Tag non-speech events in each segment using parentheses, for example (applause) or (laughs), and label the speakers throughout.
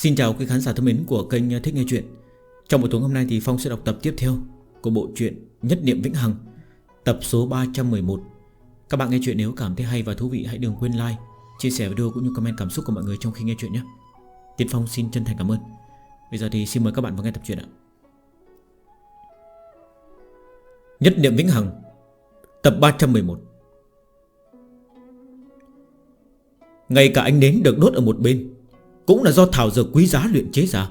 Speaker 1: Xin chào quý khán giả thân mến của kênh Thích Nghe Chuyện. Trong buổi tối hôm nay thì Phong sẽ đọc tập tiếp theo Của bộ truyện Nhất Niệm Vĩnh Hằng Tập số 311 Các bạn nghe chuyện nếu cảm thấy hay và thú vị Hãy đừng quên like, chia sẻ video cũng như comment cảm xúc của mọi người trong khi nghe chuyện nhé. Tiến Phong xin chân thành cảm ơn. Bây giờ thì xin mời các bạn vào nghe tập truyện ạ. Nhất Niệm Vĩnh Hằng Tập 311 Ngay cả anh đến được đốt ở một bên cũng là do thảo dược quý giá luyện chế ra.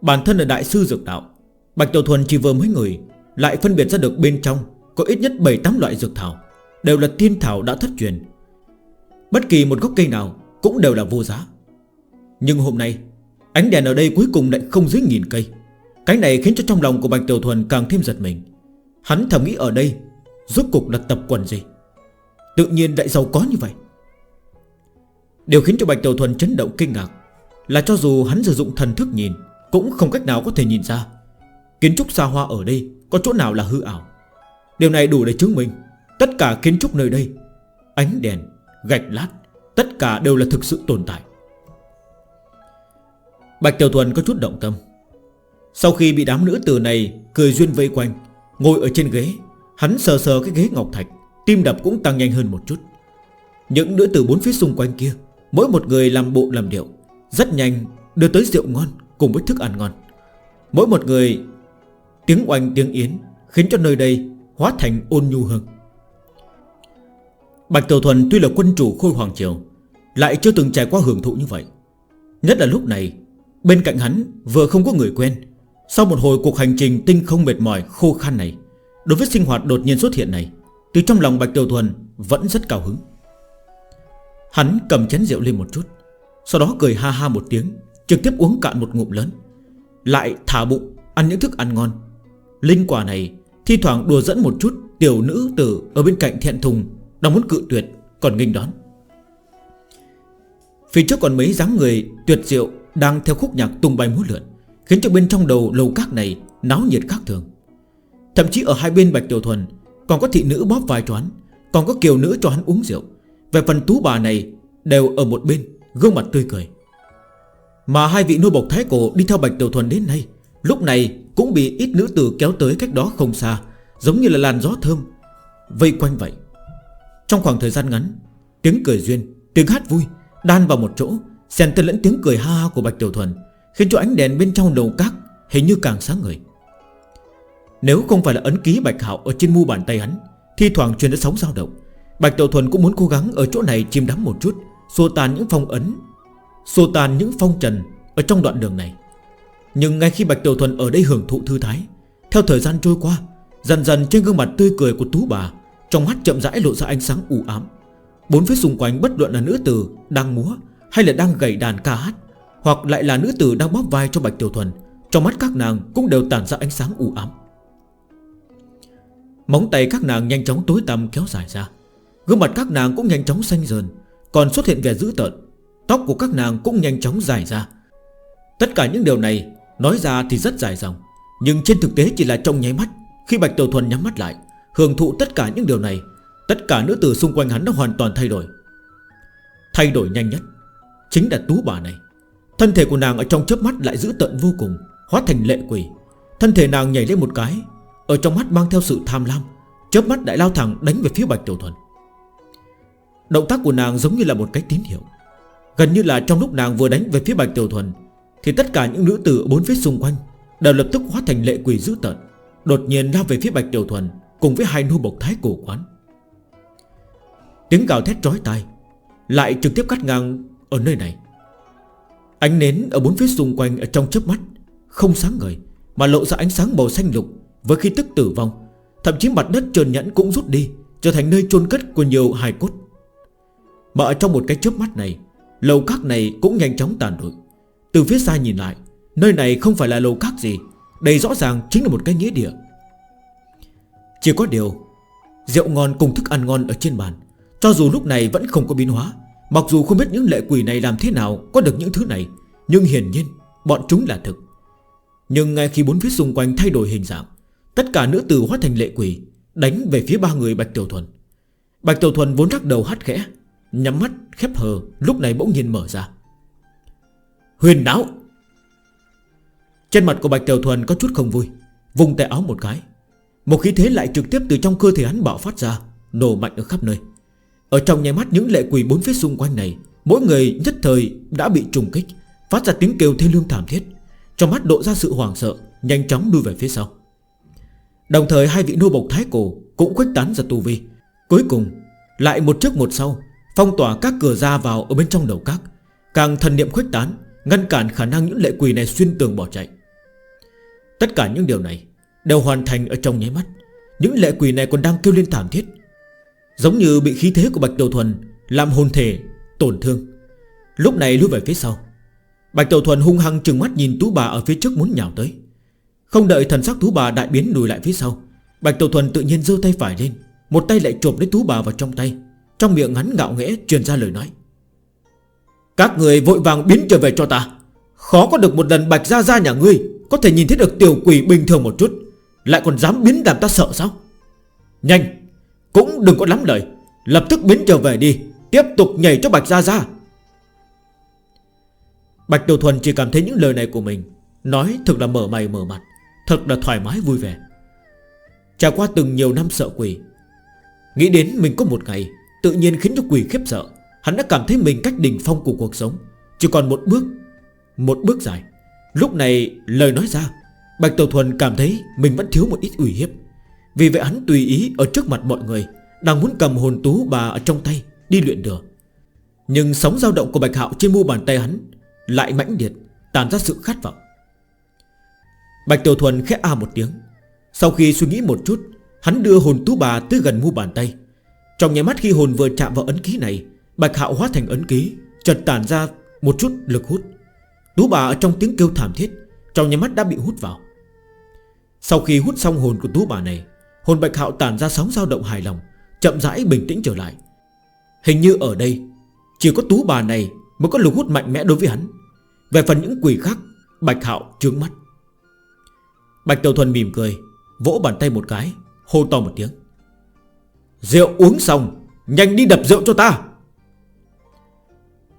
Speaker 1: Bản thân là đại sư dược đạo, Bạch Tiểu Thuần chỉ vừa mới người Lại phân biệt ra được bên trong Có ít nhất 7-8 loại dược thảo, Đều là thiên thảo đã thất truyền. Bất kỳ một gốc cây nào Cũng đều là vô giá. Nhưng hôm nay, Ánh đèn ở đây cuối cùng lại không dưới nghìn cây. Cái này khiến cho trong lòng của Bạch Tiểu Thuần càng thêm giật mình. Hắn thầm nghĩ ở đây, Rốt cục là tập quần gì? Tự nhiên lại giàu có như vậy. Điều khiến cho Bạch Tiểu Thuần chấn động kinh ngạc là cho dù hắn sử dụng thần thức nhìn Cũng không cách nào có thể nhìn ra. Kiến trúc xa hoa ở đây Có chỗ nào là hư ảo? Điều này đủ để chứng minh Tất cả kiến trúc nơi đây Ánh đèn, gạch lát Tất cả đều là thực sự tồn tại. Bạch Tiểu Thuần có chút động tâm. Sau khi bị đám nữ tử này Cười duyên vây quanh Ngồi ở trên ghế Hắn sờ sờ cái ghế ngọc thạch Tim đập cũng tăng nhanh hơn một chút. Những nữ tử bốn phía xung quanh kia Mỗi một người làm bộ làm điệu rất nhanh đưa tới rượu ngon Cùng với thức ăn ngon. Mỗi một người, tiếng oanh tiếng yến Khiến cho nơi đây hóa thành ôn nhu hơn. Bạch Tiểu Thuần tuy là quân chủ khôi hoàng triều, Lại chưa từng trải qua hưởng thụ như vậy. Nhất là lúc này, Bên cạnh hắn vừa không có người quen, Sau một hồi cuộc hành trình tinh không mệt mỏi khô khan này, Đối với sinh hoạt đột nhiên xuất hiện này, Từ trong lòng Bạch Tiểu Thuần vẫn rất cao hứng. Hắn cầm chén rượu lên một chút sau đó cười ha ha một tiếng, Trực tiếp uống cạn một ngụm lớn. Lại thả bụng, ăn những thức ăn ngon. Linh quả này Thi thoảng đùa dẫn một chút Tiểu nữ tử ở bên cạnh thiện thùng, Đang muốn cự tuyệt, còn nghênh đón. Phía trước còn mấy dáng người tuyệt diệu Đang theo khúc nhạc tung bay múa lượn, Khiến cho bên trong đầu lầu các này Náo nhiệt khác thường. Thậm chí ở hai bên Bạch Tiểu Thuần Còn có thị nữ bóp vai cho hắn, Còn có kiều nữ cho hắn uống rượu. Về phần tú bà này đều ở một bên. Gương mặt tươi cười. Mà hai vị nô bộc thái cổ đi theo Bạch Tiểu Thuần đến nay Lúc này cũng bị ít nữ tử kéo tới cách đó không xa Giống như là làn gió thơm. Vây quanh vậy Trong khoảng thời gian ngắn Tiếng cười duyên, tiếng hát vui Đan vào một chỗ Xèn tên lẫn tiếng cười ha ha của Bạch Tiểu Thuần Khiến cho ánh đèn bên trong đầu các Hình như càng sáng người. Nếu không phải là ấn ký Bạch Hạo Ở trên mu bàn tay hắn Thì thoảng truyền đến sóng dao động Bạch Tiểu Thuần cũng muốn cố gắng ở chỗ này chìm đắm một chút xô tàn những phong ấn, xô tàn những phong trần Ở trong đoạn đường này. Nhưng ngay khi Bạch Tiểu Thuần ở đây hưởng thụ thư thái, Theo thời gian trôi qua, Dần dần trên gương mặt tươi cười của tú bà, Trong mắt chậm rãi lộ ra ánh sáng u ám. Bốn phía xung quanh bất luận là nữ tử Đang múa hay là đang gầy đàn ca hát, Hoặc lại là nữ tử đang bóp vai cho Bạch Tiểu Thuần, Trong mắt các nàng cũng đều tản ra ánh sáng u ám. Móng tay các nàng nhanh chóng tối tăm kéo dài ra. Gương mặt các nàng cũng nhanh chóng xanh dần. Còn xuất hiện vẻ dữ tợn. Tóc của các nàng cũng nhanh chóng dài ra. Tất cả những điều này Nói ra thì rất dài dòng, Nhưng trên thực tế chỉ là trong nháy mắt, Khi Bạch Tiểu Thuần nhắm mắt lại, Hưởng thụ tất cả những điều này, Tất cả nữ tử xung quanh hắn đã hoàn toàn thay đổi. Thay đổi nhanh nhất Chính là tú bà này. Thân thể của nàng ở trong chớp mắt lại giữ tận vô cùng, Hóa thành lệ quỷ. Thân thể nàng nhảy lên một cái, Ở trong mắt mang theo sự tham lam, Chớp mắt lại lao thẳng đánh về phía Bạch Tiểu Thuần. Động tác của nàng giống như là một cái tín hiệu. Gần như là trong lúc nàng vừa đánh về phía Bạch Tiểu Thuần, Thì tất cả những nữ tử bốn phía xung quanh Đều lập tức hóa thành lệ quỷ dữ tợn, Đột nhiên lao về phía Bạch Tiểu Thuần Cùng với hai nô bộc thái cổ quán. Tiếng cào thét trói tai Lại trực tiếp cắt ngang ở nơi này. Ánh nến ở bốn phía xung quanh ở Trong chớp mắt Không sáng ngời Mà lộ ra ánh sáng màu xanh lục Với khi tức tử vong, Thậm chí mặt đất trơn nhẵn cũng rút đi, Trở thành nơi chôn cất của nhiều hài cốt. Mà ở trong một cái chớp mắt này, Lầu các này cũng nhanh chóng tàn đổi Từ phía xa nhìn lại, Nơi này không phải là lầu các gì, Đây rõ ràng chính là một cái nghĩa địa. Chỉ có điều, Rượu ngon cùng thức ăn ngon ở trên bàn, Cho dù lúc này vẫn không có biến hóa, Mặc dù không biết những lệ quỷ này làm thế nào Có được những thứ này, Nhưng hiển nhiên bọn chúng là thực. Nhưng ngay khi bốn phía xung quanh thay đổi hình dạng, Tất cả nữ tử hóa thành lệ quỷ, Đánh về phía ba người Bạch Tiểu Thuần. Bạch Tiểu Thuần vốn rắc đầu hắt khẽ Nhắm mắt khép hờ, Lúc này bỗng nhiên mở ra. Huyền đáo Trên mặt của Bạch Tiểu Thuần có chút không vui, Vùng tay áo một cái. Một khí thế lại trực tiếp từ trong cơ thể hắn bạo phát ra, Nổ mạnh ở khắp nơi. Ở trong nhà mắt những lệ quỷ bốn phía xung quanh này, Mỗi người nhất thời đã bị trùng kích, Phát ra tiếng kêu thê lương thảm thiết. Trong mắt độ ra sự hoảng sợ, Nhanh chóng đuôi về phía sau. Đồng thời hai vị nô bộc thái cổ Cũng khuếch tán ra tù vi. Cuối cùng, lại một trước một sau Phong tỏa các cửa ra vào ở bên trong đầu các. Càng thần niệm khuếch tán, Ngăn cản khả năng những lệ quỷ này xuyên tường bỏ chạy. Tất cả những điều này Đều hoàn thành ở trong nháy mắt. Những lệ quỷ này còn đang kêu lên thảm thiết, Giống như bị khí thế của Bạch Đầu Thuần Làm hồn thể tổn thương. Lúc này lùi về phía sau, Bạch Đầu Thuần hung hăng trừng mắt nhìn Tú Bà ở phía trước muốn nhào tới. Không đợi thần sắc Tú Bà đại biến lùi lại phía sau, Bạch Đầu Thuần tự nhiên giơ tay phải lên, Một tay lại trộm lấy Tú Bà vào trong tay. Trong miệng hắn ngạo nghễ truyền ra lời nói. Các người vội vàng biến trở về cho ta. Khó có được một lần bạch ra ra nhà ngươi Có thể nhìn thấy được tiểu quỷ bình thường một chút. Lại còn dám biến làm ta sợ sao? Nhanh, Cũng đừng có lắm lời. Lập tức biến trở về đi. Tiếp tục nhảy cho bạch ra ra Bạch tiểu Thuần chỉ cảm thấy những lời này của mình, Nói thực là mở mày mở mặt, Thật là thoải mái vui vẻ. Trải qua từng nhiều năm sợ quỷ, Nghĩ đến mình có một ngày Tự nhiên khiến cho quỷ khiếp sợ. Hắn đã cảm thấy mình cách đỉnh phong của cuộc sống. Chỉ còn một bước Một bước dài. Lúc này lời nói ra, Bạch Tiểu Thuần cảm thấy mình vẫn thiếu một ít ủy hiếp. Vì vậy hắn tùy ý ở trước mặt mọi người, Đang muốn cầm hồn tú bà ở trong tay, Đi luyện đường Nhưng sóng dao động của Bạch Hạo trên mu bàn tay hắn Lại mãnh liệt, Tàn ra sự khát vọng. Bạch Tiểu Thuần khẽ a à một tiếng. Sau khi suy nghĩ một chút, Hắn đưa hồn tú bà tới gần mu bàn tay. Trong nháy mắt khi hồn vừa chạm vào ấn ký này, Bạch hạo hóa thành ấn ký Chật tản ra một chút lực hút. Tú bà ở trong tiếng kêu thảm thiết, Trong nháy mắt đã bị hút vào. Sau khi hút xong hồn của tú bà này, Hồn bạch hạo tản ra sóng dao động hài lòng, Chậm rãi bình tĩnh trở lại. Hình như ở đây, Chỉ có tú bà này mới có lực hút mạnh mẽ đối với hắn. Về phần những quỷ khác, Bạch hạo trướng mắt. Bạch Tiểu Thuần mỉm cười, Vỗ bàn tay một cái, Hô to một tiếng. Rượu uống xong, Nhanh đi đập rượu cho ta.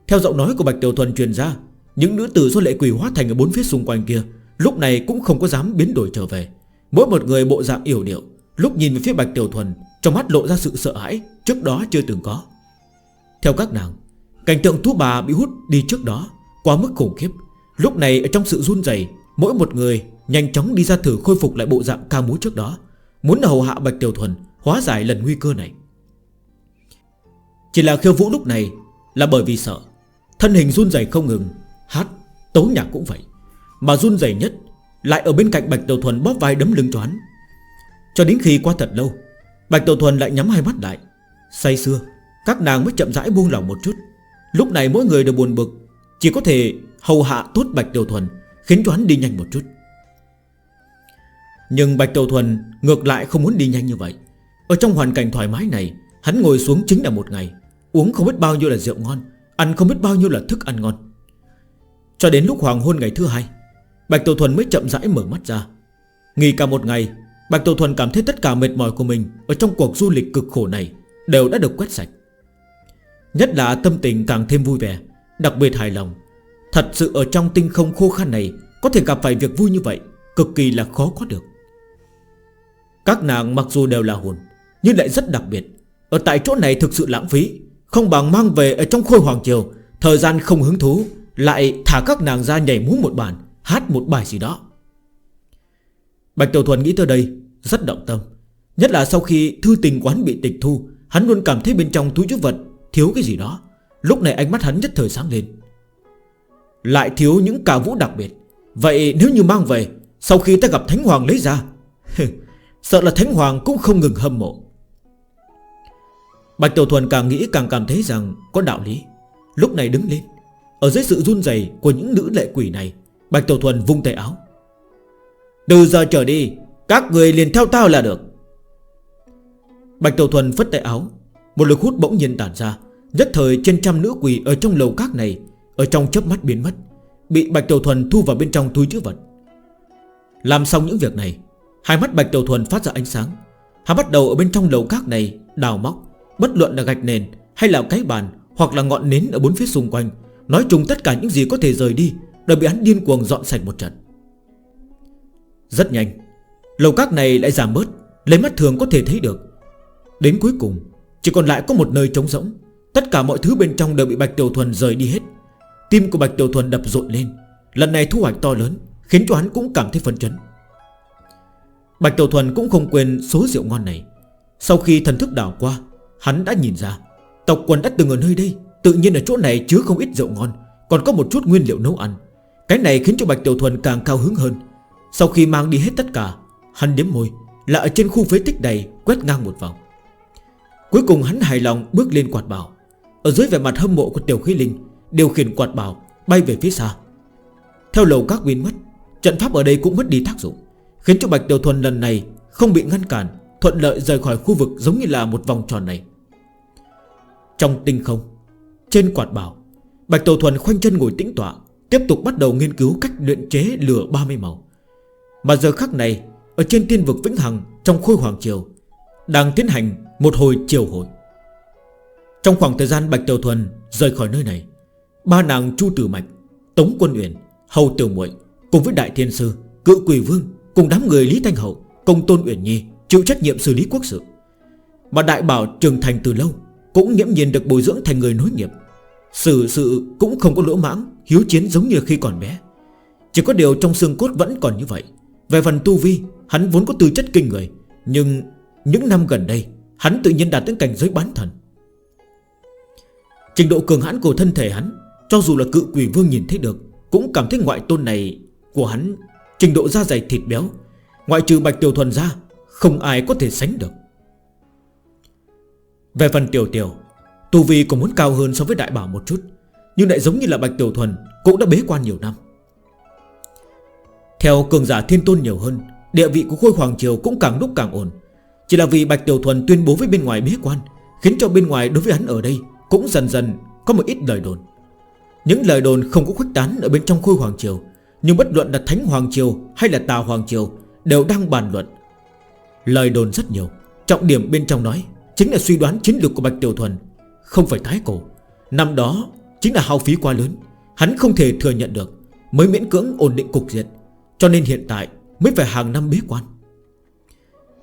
Speaker 1: Theo giọng nói của Bạch Tiểu Thuần truyền ra, Những nữ tử do lệ quỷ hóa thành ở bốn phía xung quanh kia, Lúc này cũng không có dám biến đổi trở về. Mỗi một người bộ dạng yểu điệu, Lúc nhìn về phía Bạch Tiểu Thuần, Trong mắt lộ ra sự sợ hãi, Trước đó chưa từng có. Theo các nàng, Cảnh tượng thú bà bị hút đi trước đó Quá mức khủng khiếp. Lúc này ở trong sự run dày Mỗi một người nhanh chóng đi ra thử khôi phục lại bộ dạng ca múa trước đó. Muốn hầu hạ Bạch Tiểu Thuần Hóa giải lần nguy cơ này. Chỉ là khiêu vũ lúc này Là bởi vì sợ. Thân hình run rẩy không ngừng Hát, tấu nhạc cũng vậy. Mà run rẩy nhất Lại ở bên cạnh Bạch Đầu Thuần bóp vai đấm lưng cho hắn. Cho đến khi qua thật lâu Bạch Đầu Thuần lại nhắm hai mắt lại. Say xưa Các nàng mới chậm rãi buông lỏng một chút. Lúc này mỗi người đều buồn bực Chỉ có thể hầu hạ tốt Bạch Đầu Thuần Khiến cho hắn đi nhanh một chút. Nhưng Bạch Đầu Thuần ngược lại không muốn đi nhanh như vậy. Ở trong hoàn cảnh thoải mái này, Hắn ngồi xuống chính là một ngày, Uống không biết bao nhiêu là rượu ngon, Ăn không biết bao nhiêu là thức ăn ngon. Cho đến lúc hoàng hôn ngày thứ hai, Bạch Tổ Thuần mới chậm rãi mở mắt ra. Nghỉ cả một ngày, Bạch Tổ Thuần cảm thấy tất cả mệt mỏi của mình Ở trong cuộc du lịch cực khổ này Đều đã được quét sạch. Nhất là tâm tình càng thêm vui vẻ, Đặc biệt hài lòng. Thật sự ở trong tinh không khô khan này, Có thể gặp phải việc vui như vậy Cực kỳ là khó có được. Các nàng mặc dù đều là hồn nhưng lại rất đặc biệt. Ở tại chỗ này thực sự lãng phí, Không bằng mang về ở trong khôi hoàng triều Thời gian không hứng thú, Lại thả các nàng ra nhảy múa một bản Hát một bài gì đó. Bạch Tiểu Thuần nghĩ tới đây, Rất động tâm. Nhất là sau khi thư tình quán bị tịch thu, Hắn luôn cảm thấy bên trong túi chức vật Thiếu cái gì đó. Lúc này ánh mắt hắn nhất thời sáng lên. Lại thiếu những cà vũ đặc biệt. Vậy nếu như mang về, Sau khi ta gặp Thánh Hoàng lấy ra, (laughs) Sợ là Thánh Hoàng cũng không ngừng hâm mộ. Bạch Tiểu Thuần càng nghĩ càng cảm thấy rằng Có đạo lý. Lúc này đứng lên, Ở dưới sự run rẩy của những nữ lệ quỷ này, Bạch Tiểu Thuần vung tay áo. Từ giờ trở đi, Các người liền theo tao là được. Bạch Tiểu Thuần phất tay áo, Một lực hút bỗng nhiên tản ra, Nhất thời trên trăm nữ quỷ ở trong lầu các này, Ở trong chớp mắt biến mất, Bị Bạch Tiểu Thuần thu vào bên trong túi chữ vật. Làm xong những việc này, Hai mắt Bạch Tiểu Thuần phát ra ánh sáng. Hắn bắt đầu ở bên trong lầu các này Đào móc Bất luận là gạch nền hay là cái bàn Hoặc là ngọn nến ở bốn phía xung quanh, Nói chung tất cả những gì có thể rời đi Đều bị hắn điên cuồng dọn sạch một trận. Rất nhanh, Lầu các này lại giảm bớt, Lấy mắt thường có thể thấy được. Đến cuối cùng, Chỉ còn lại có một nơi trống rỗng, Tất cả mọi thứ bên trong đều bị Bạch Tiểu Thuần rời đi hết. Tim của Bạch Tiểu Thuần đập rộn lên, Lần này thu hoạch to lớn, Khiến cho hắn cũng cảm thấy phấn chấn. Bạch Tiểu Thuần cũng không quên số rượu ngon này. Sau khi thần thức đảo qua Hắn đã nhìn ra, Tộc quần đã từng ở nơi đây, Tự nhiên ở chỗ này chứa không ít rượu ngon, Còn có một chút nguyên liệu nấu ăn. Cái này khiến cho Bạch Tiểu Thuần càng cao hứng hơn. Sau khi mang đi hết tất cả, Hắn đếm môi, Là ở trên khu phế tích đầy quét ngang một vòng. Cuối cùng hắn hài lòng bước lên quạt bảo. Ở dưới vẻ mặt hâm mộ của Tiểu Khí Linh, Điều khiển quạt bảo bay về phía xa. Theo lầu các biến mất Trận pháp ở đây cũng mất đi tác dụng, Khiến cho Bạch Tiểu Thuần lần này không bị ngăn cản. Thuận lợi rời khỏi khu vực giống như là một vòng tròn này. Trong tinh không, Trên quạt bảo, Bạch Tổ Thuần khoanh chân ngồi tĩnh tọa, Tiếp tục bắt đầu nghiên cứu cách luyện chế lửa 30 màu. Mà giờ khắc này, Ở trên tiên vực Vĩnh Hằng, Trong khôi hoàng triều Đang tiến hành một hồi triều hội. Trong khoảng thời gian Bạch Tiểu Thuần Rời khỏi nơi này, Ba nàng Chu Tử Mạch, Tống Quân Uyển, Hầu Tiểu muội Cùng với Đại Thiên Sư, Cự Quỷ Vương Cùng đám người Lý Thanh Hậu Công Tôn Uyển Nhi Chịu trách nhiệm xử lý quốc sự. Mà đại bảo trưởng thành từ lâu, Cũng nghiễm nhiên được bồi dưỡng thành người nối nghiệp. Sự sự cũng không có lỗ mãng, Hiếu chiến giống như khi còn bé. Chỉ có điều trong xương cốt vẫn còn như vậy. Về phần tu vi, Hắn vốn có tư chất kinh người, Nhưng những năm gần đây, Hắn tự nhiên đạt đến cảnh giới bán thần. Trình độ cường hãn của thân thể hắn, Cho dù là cự quỷ vương nhìn thấy được, Cũng cảm thấy ngoại tôn này của hắn, Trình độ da dày thịt béo, Ngoại trừ bạch tiểu thuần ra không ai có thể sánh được. Về phần tiểu tiểu, Tu Vi cũng muốn cao hơn so với đại bảo một chút, Nhưng lại giống như là Bạch Tiểu Thuần, Cũng đã bế quan nhiều năm. Theo cường giả thiên tôn nhiều hơn, Địa vị của Khôi Hoàng Triều cũng càng lúc càng ổn. Chỉ là vì Bạch Tiểu Thuần tuyên bố với bên ngoài bế quan, Khiến cho bên ngoài đối với hắn ở đây Cũng dần dần có một ít lời đồn. Những lời đồn không có khuếch tán Ở bên trong Khôi Hoàng Triều, Nhưng bất luận là Thánh Hoàng Triều hay là Tà Hoàng Triều Đều đang bàn luận. Lời đồn rất nhiều. Trọng điểm bên trong nói, Chính là suy đoán chiến lược của Bạch Tiểu Thuần, Không phải thái cổ. Năm đó, chính là hao phí quá lớn, Hắn không thể thừa nhận được, Mới miễn cưỡng ổn định cục diện, Cho nên hiện tại mới phải hàng năm bế quan.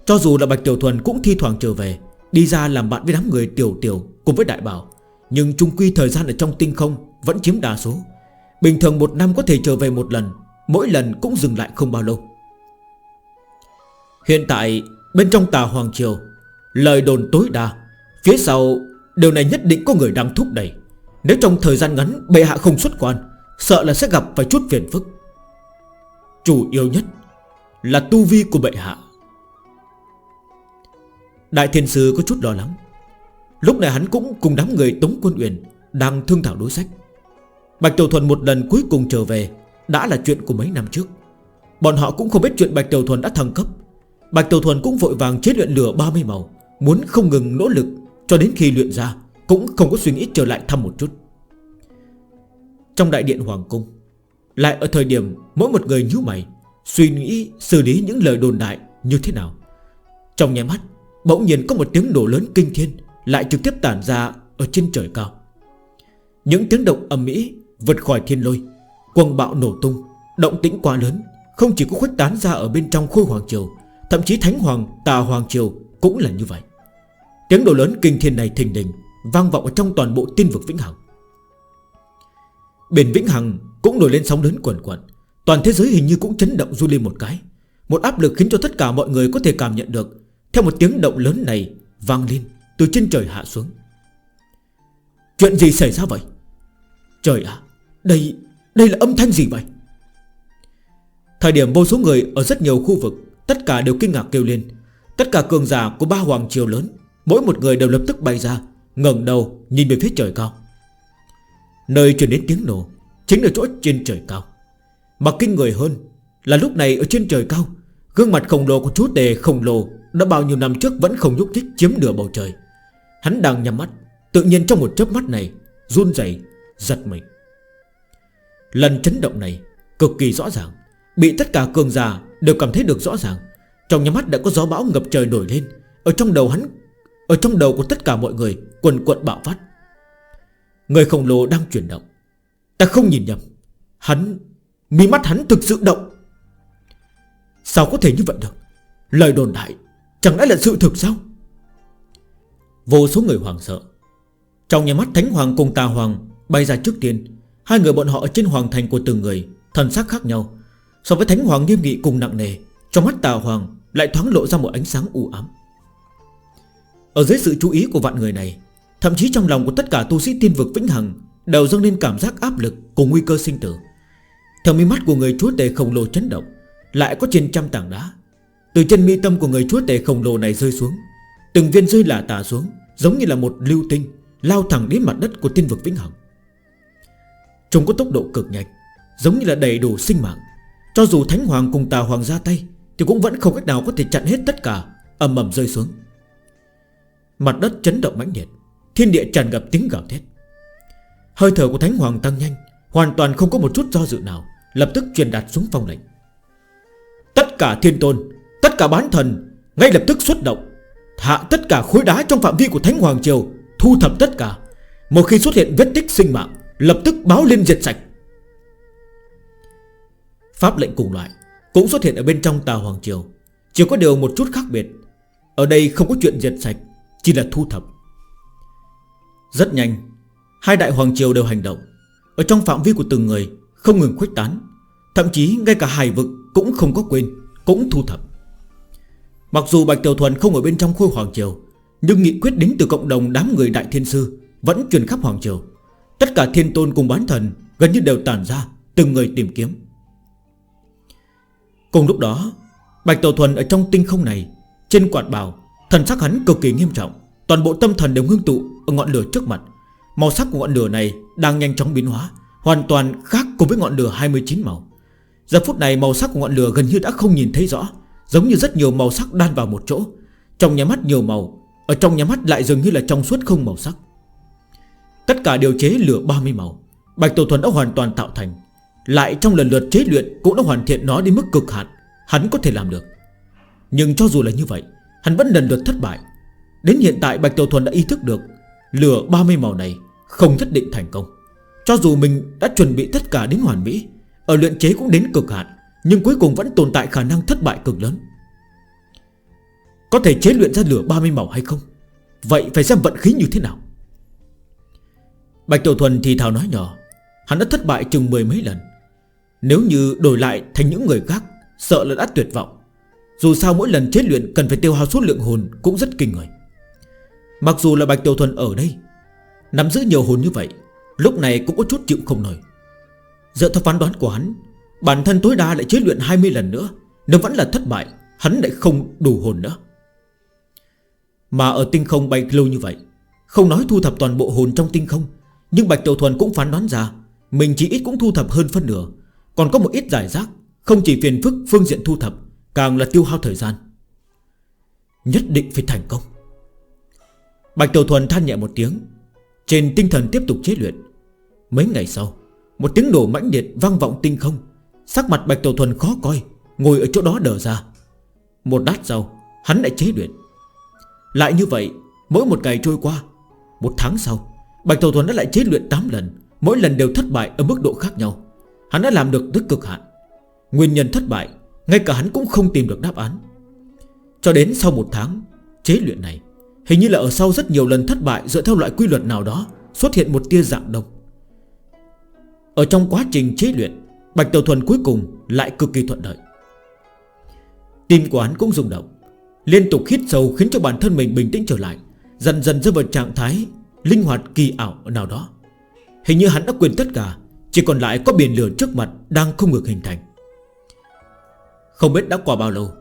Speaker 1: Cho dù là Bạch Tiểu Thuần cũng thi thoảng trở về, Đi ra làm bạn với đám người tiểu tiểu Cùng với đại bảo, Nhưng chung quy thời gian ở trong tinh không Vẫn chiếm đa số. Bình thường một năm có thể trở về một lần, Mỗi lần cũng dừng lại không bao lâu. Hiện tại, bên trong tà Hoàng Triều, Lời đồn tối đa, Phía sau, điều này nhất định có người đang thúc đẩy. Nếu trong thời gian ngắn bệ hạ không xuất quan, Sợ là sẽ gặp phải chút phiền phức. Chủ yếu nhất Là tu vi của bệ hạ. Đại thiên sư có chút lo lắng. Lúc này hắn cũng cùng đám người Tống Quân Uyển Đang thương thảo đối sách. Bạch Tiểu Thuần một lần cuối cùng trở về Đã là chuyện của mấy năm trước. Bọn họ cũng không biết chuyện Bạch Tiểu Thuần đã thăng cấp. Bạch Tàu Thuần cũng vội vàng chế luyện lửa 30 màu, Muốn không ngừng nỗ lực, Cho đến khi luyện ra, Cũng không có suy nghĩ trở lại thăm một chút. Trong đại điện Hoàng Cung, Lại ở thời điểm mỗi một người như mày, Suy nghĩ xử lý những lời đồn đại như thế nào. Trong nhà mắt, Bỗng nhiên có một tiếng nổ lớn kinh thiên Lại trực tiếp tản ra ở trên trời cao. Những tiếng động ầm mỹ Vượt khỏi thiên lôi Quần bạo nổ tung, Động tĩnh quá lớn, Không chỉ có khuếch tán ra ở bên trong khôi hoàng triều Thậm chí Thánh Hoàng Tà Hoàng Triều cũng là như vậy. Tiếng đồ lớn kinh thiên này thình đình Vang vọng ở trong toàn bộ tiên vực Vĩnh Hằng. Biển Vĩnh Hằng cũng nổi lên sóng lớn quẩn quẩn Toàn thế giới hình như cũng chấn động du lên một cái. Một áp lực khiến cho tất cả mọi người có thể cảm nhận được Theo một tiếng động lớn này Vang lên từ trên trời hạ xuống. Chuyện gì xảy ra vậy? Trời ạ Đây, đây là âm thanh gì vậy? Thời điểm vô số người ở rất nhiều khu vực Tất cả đều kinh ngạc kêu lên. Tất cả cường giả của ba hoàng triều lớn, Mỗi một người đều lập tức bay ra, ngẩng đầu nhìn về phía trời cao. Nơi truyền đến tiếng nổ, Chính là chỗ trên trời cao. Mà kinh người hơn Là lúc này ở trên trời cao, Gương mặt khổng lồ của chú tề khổng lồ Đã bao nhiêu năm trước vẫn không nhúc thích chiếm nửa bầu trời. Hắn đang nhắm mắt, Tự nhiên trong một chớp mắt này, Run dậy giật mình. Lần chấn động này cực kỳ rõ ràng, Bị tất cả cường già Đều cảm thấy được rõ ràng. Trong nhà mắt đã có gió bão ngập trời nổi lên. Ở trong đầu hắn, Ở trong đầu của tất cả mọi người, Quần quận bạo phát. Người khổng lồ đang chuyển động. Ta không nhìn nhầm. Hắn, Mi mắt hắn thực sự động. Sao có thể như vậy được? Lời đồn đại, Chẳng lẽ là sự thực sao? Vô số người hoảng sợ. Trong nhà mắt Thánh Hoàng cùng Tà Hoàng Bay ra trước tiên. Hai người bọn họ ở trên hoàng thành của từng người, Thần sắc khác nhau. So với Thánh Hoàng nghiêm nghị cùng nặng nề, Trong mắt Tà Hoàng lại thoáng lộ ra một ánh sáng u ám. Ở dưới sự chú ý của vạn người này, Thậm chí trong lòng của tất cả tu sĩ tiên vực Vĩnh Hằng Đều dâng lên cảm giác áp lực Cùng nguy cơ sinh tử. Theo mi mắt của người chúa tể khổng lồ chấn động, Lại có trên trăm tảng đá. Từ chân mi tâm của người chúa tể khổng lồ này rơi xuống, Từng viên rơi lả tả xuống, Giống như là một lưu tinh, Lao thẳng đến mặt đất của tiên vực Vĩnh Hằng. Chúng có tốc độ cực nhanh, Giống như là đầy đủ sinh mạng. Cho dù Thánh Hoàng cùng Tà Hoàng ra tay, Thì cũng vẫn không cách nào có thể chặn hết tất cả, ầm ầm rơi xuống. Mặt đất chấn động mãnh liệt, Thiên địa tràn ngập tiếng gào thét. Hơi thở của Thánh Hoàng tăng nhanh, Hoàn toàn không có một chút do dự nào, Lập tức truyền đạt xuống phong lệnh. Tất cả thiên tôn, Tất cả bán thần, Ngay lập tức xuất động, Hạ tất cả khối đá trong phạm vi của Thánh Hoàng Triều, Thu thập tất cả. Một khi xuất hiện vết tích sinh mạng, Lập tức báo lên diệt sạch. Pháp lệnh cùng loại Cũng xuất hiện ở bên trong Tà Hoàng Triều. Chỉ có điều một chút khác biệt. Ở đây không có chuyện diệt sạch, Chỉ là thu thập. Rất nhanh, Hai đại Hoàng Triều đều hành động. Ở trong phạm vi của từng người, Không ngừng khuếch tán. Thậm chí ngay cả hải vực cũng không có quên, Cũng thu thập. Mặc dù Bạch Tiểu Thuần không ở bên trong khôi Hoàng Triều, Nhưng nghị quyết đến từ cộng đồng đám người Đại Thiên Sư Vẫn truyền khắp Hoàng Triều. Tất cả thiên tôn cùng bán thần Gần như đều tản ra, Từng người tìm kiếm. Cùng lúc đó, Bạch Tổ Thuần ở trong tinh không này, Trên quạt bào, Thần sắc hắn cực kỳ nghiêm trọng, Toàn bộ tâm thần đều ngưng tụ ở ngọn lửa trước mặt. Màu sắc của ngọn lửa này đang nhanh chóng biến hóa, Hoàn toàn khác cùng với ngọn lửa 29 màu. Giờ phút này, màu sắc của ngọn lửa gần như đã không nhìn thấy rõ, Giống như rất nhiều màu sắc đan vào một chỗ. Trong nhà mắt nhiều màu, Ở trong nhà mắt lại dường như là trong suốt không màu sắc. Tất cả điều chế lửa 30 màu, Bạch Tổ Thuần đã hoàn toàn tạo thành. Lại trong lần lượt chế luyện Cũng đã hoàn thiện nó đến mức cực hạn. Hắn có thể làm được. Nhưng cho dù là như vậy, Hắn vẫn lần lượt thất bại. Đến hiện tại, Bạch Tiểu Thuần đã ý thức được Lửa 30 màu này không nhất định thành công. Cho dù mình đã chuẩn bị tất cả đến hoàn mỹ, Ở luyện chế cũng đến cực hạn, Nhưng cuối cùng vẫn tồn tại khả năng thất bại cực lớn. Có thể chế luyện ra lửa 30 màu hay không? Vậy phải xem vận khí như thế nào. Bạch Tiểu Thuần thì thào nói nhỏ, Hắn đã thất bại chừng mười mấy lần. Nếu như đổi lại thành những người khác, Sợ là đã tuyệt vọng. Dù sao mỗi lần chế luyện cần phải tiêu hao số lượng hồn Cũng rất kinh người. Mặc dù là Bạch Tiểu Thuần ở đây, Nắm giữ nhiều hồn như vậy, Lúc này cũng có chút chịu không nổi. Dựa theo phán đoán của hắn, Bản thân tối đa lại chế luyện 20 lần nữa, Nếu vẫn là thất bại, Hắn lại không đủ hồn nữa. Mà ở tinh không bay lâu như vậy, Không nói thu thập toàn bộ hồn trong tinh không, Nhưng Bạch Tiểu Thuần cũng phán đoán ra, Mình chỉ ít cũng thu thập hơn phân nửa còn có một ít giải rác, Không chỉ phiền phức phương diện thu thập, Càng là tiêu hao thời gian. Nhất định phải thành công. Bạch Tiểu Thuần than nhẹ một tiếng, Trên tinh thần tiếp tục chế luyện. Mấy ngày sau, Một tiếng nổ mãnh liệt vang vọng tinh không. Sắc mặt Bạch Tiểu Thuần khó coi, Ngồi ở chỗ đó đờ ra. Một đát sau, hắn lại chế luyện. Lại như vậy, Mỗi một ngày trôi qua, Một tháng sau, Bạch Tiểu Thuần đã lại chế luyện 8 lần, Mỗi lần đều thất bại ở mức độ khác nhau. Hắn đã làm được tới cực hạn. Nguyên nhân thất bại, Ngay cả hắn cũng không tìm được đáp án. Cho đến sau một tháng, Chế luyện này, Hình như là ở sau rất nhiều lần thất bại Dựa theo loại quy luật nào đó, Xuất hiện một tia dạng độc. Ở trong quá trình chế luyện, Bạch Tiểu Thuần cuối cùng lại cực kỳ thuận lợi. Tim của hắn cũng rung động, Liên tục hít sâu khiến cho bản thân mình bình tĩnh trở lại, Dần dần rơi vào trạng thái Linh hoạt kỳ ảo nào đó. Hình như hắn đã quyền tất cả chỉ còn lại có biển lửa trước mặt Đang không ngược hình thành. Không biết đã qua bao lâu,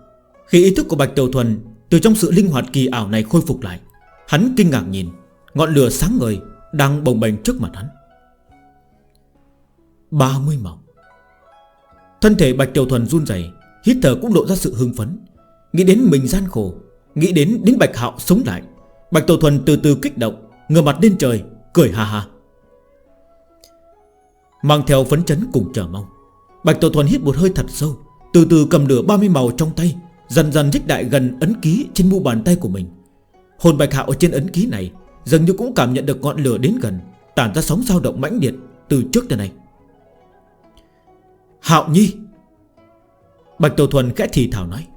Speaker 1: Khi ý thức của Bạch Tiểu Thuần Từ trong sự linh hoạt kỳ ảo này khôi phục lại, Hắn kinh ngạc nhìn, Ngọn lửa sáng ngời đang bồng bềnh trước mặt hắn. 30 mỏng Thân thể Bạch Tiểu Thuần run dày Hít thở cũng lộ ra sự hưng phấn. Nghĩ đến mình gian khổ, Nghĩ đến đến Bạch Hạo sống lại, Bạch Tiểu Thuần từ từ kích động Ngờ mặt lên trời, Cười hà hà Mang theo phấn chấn cùng chờ mong. Bạch Tổ Thuần hít một hơi thật sâu, Từ từ cầm lửa 30 màu trong tay, Dần dần dích đại gần ấn ký trên mu bàn tay của mình. Hồn Bạch Hạo trên ấn ký này, Dường như cũng cảm nhận được ngọn lửa đến gần, Tản ra sóng dao động mãnh liệt Từ trước tới nay. Hạo Nhi! Bạch Tổ Thuần khẽ thì thảo nói.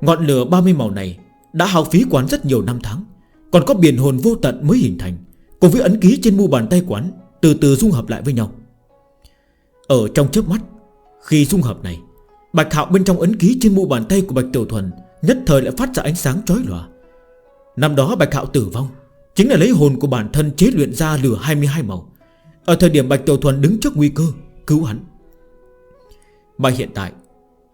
Speaker 1: Ngọn lửa 30 màu này Đã hao phí quán rất nhiều năm tháng, Còn có biển hồn vô tận mới hình thành, Cùng với ấn ký trên mu bàn tay quán, Từ từ dung hợp lại với nhau. Ở trong chớp mắt, Khi dung hợp này, Bạch hạo bên trong ấn ký trên mu bàn tay của Bạch Tiểu Thuần Nhất thời lại phát ra ánh sáng chói lòa. Năm đó Bạch hạo tử vong, Chính là lấy hồn của bản thân chế luyện ra lửa 22 màu. Ở thời điểm Bạch Tiểu Thuần đứng trước nguy cơ, Cứu hắn. Mà hiện tại,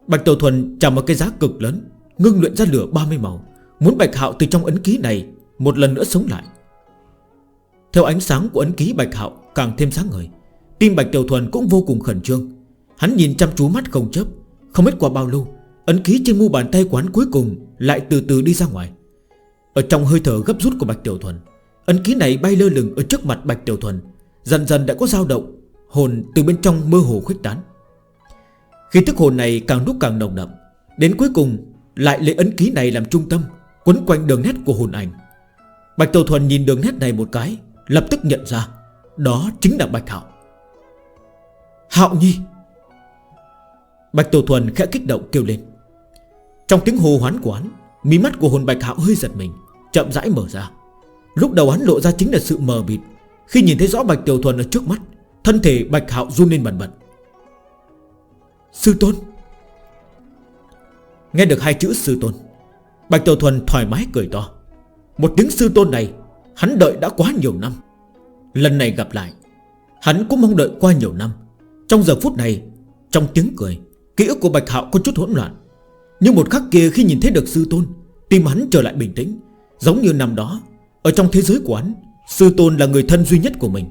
Speaker 1: Bạch Tiểu Thuần trả một cái giá cực lớn, Ngưng luyện ra lửa 30 màu, Muốn Bạch Hạo từ trong ấn ký này Một lần nữa sống lại. Theo ánh sáng của ấn ký Bạch Hạo càng thêm sáng ngời Tim Bạch Tiểu Thuần cũng vô cùng khẩn trương. Hắn nhìn chăm chú mắt không chớp, Không biết qua bao lâu, Ấn ký trên mu bàn tay quán cuối cùng Lại từ từ đi ra ngoài. Ở trong hơi thở gấp rút của Bạch Tiểu Thuần, Ấn ký này bay lơ lửng ở trước mặt Bạch Tiểu Thuần, Dần dần đã có dao động, Hồn từ bên trong mơ hồ khuếch tán. Khi tức hồn này càng lúc càng nồng đậm, Đến cuối cùng Lại lấy ấn ký này làm trung tâm, Quấn quanh đường nét của hồn ảnh. Bạch Tiểu Thuần nhìn đường nét này một cái, Lập tức nhận ra, Đó chính là Bạch Hảo Hạo Nhi. Bạch Tiểu Thuần khẽ kích động kêu lên. Trong tiếng hô hoán của hắn, Mí mắt của hồn Bạch Hạo hơi giật mình, Chậm rãi mở ra. Lúc đầu hắn lộ ra chính là sự mờ bịt Khi nhìn thấy rõ Bạch Tiểu Thuần ở trước mắt, Thân thể Bạch Hạo run lên bẩn bật. Sư Tôn. Nghe được hai chữ Sư Tôn, Bạch Tiểu Thuần thoải mái cười to. Một tiếng Sư Tôn này, Hắn đợi đã quá nhiều năm. Lần này gặp lại, Hắn cũng mong đợi qua nhiều năm. Trong giờ phút này, Trong tiếng cười, Ký ức của Bạch Hạo có chút hỗn loạn. Nhưng một khắc kia khi nhìn thấy được sư tôn, Tim hắn trở lại bình tĩnh, Giống như năm đó, Ở trong thế giới của hắn, Sư tôn là người thân duy nhất của mình.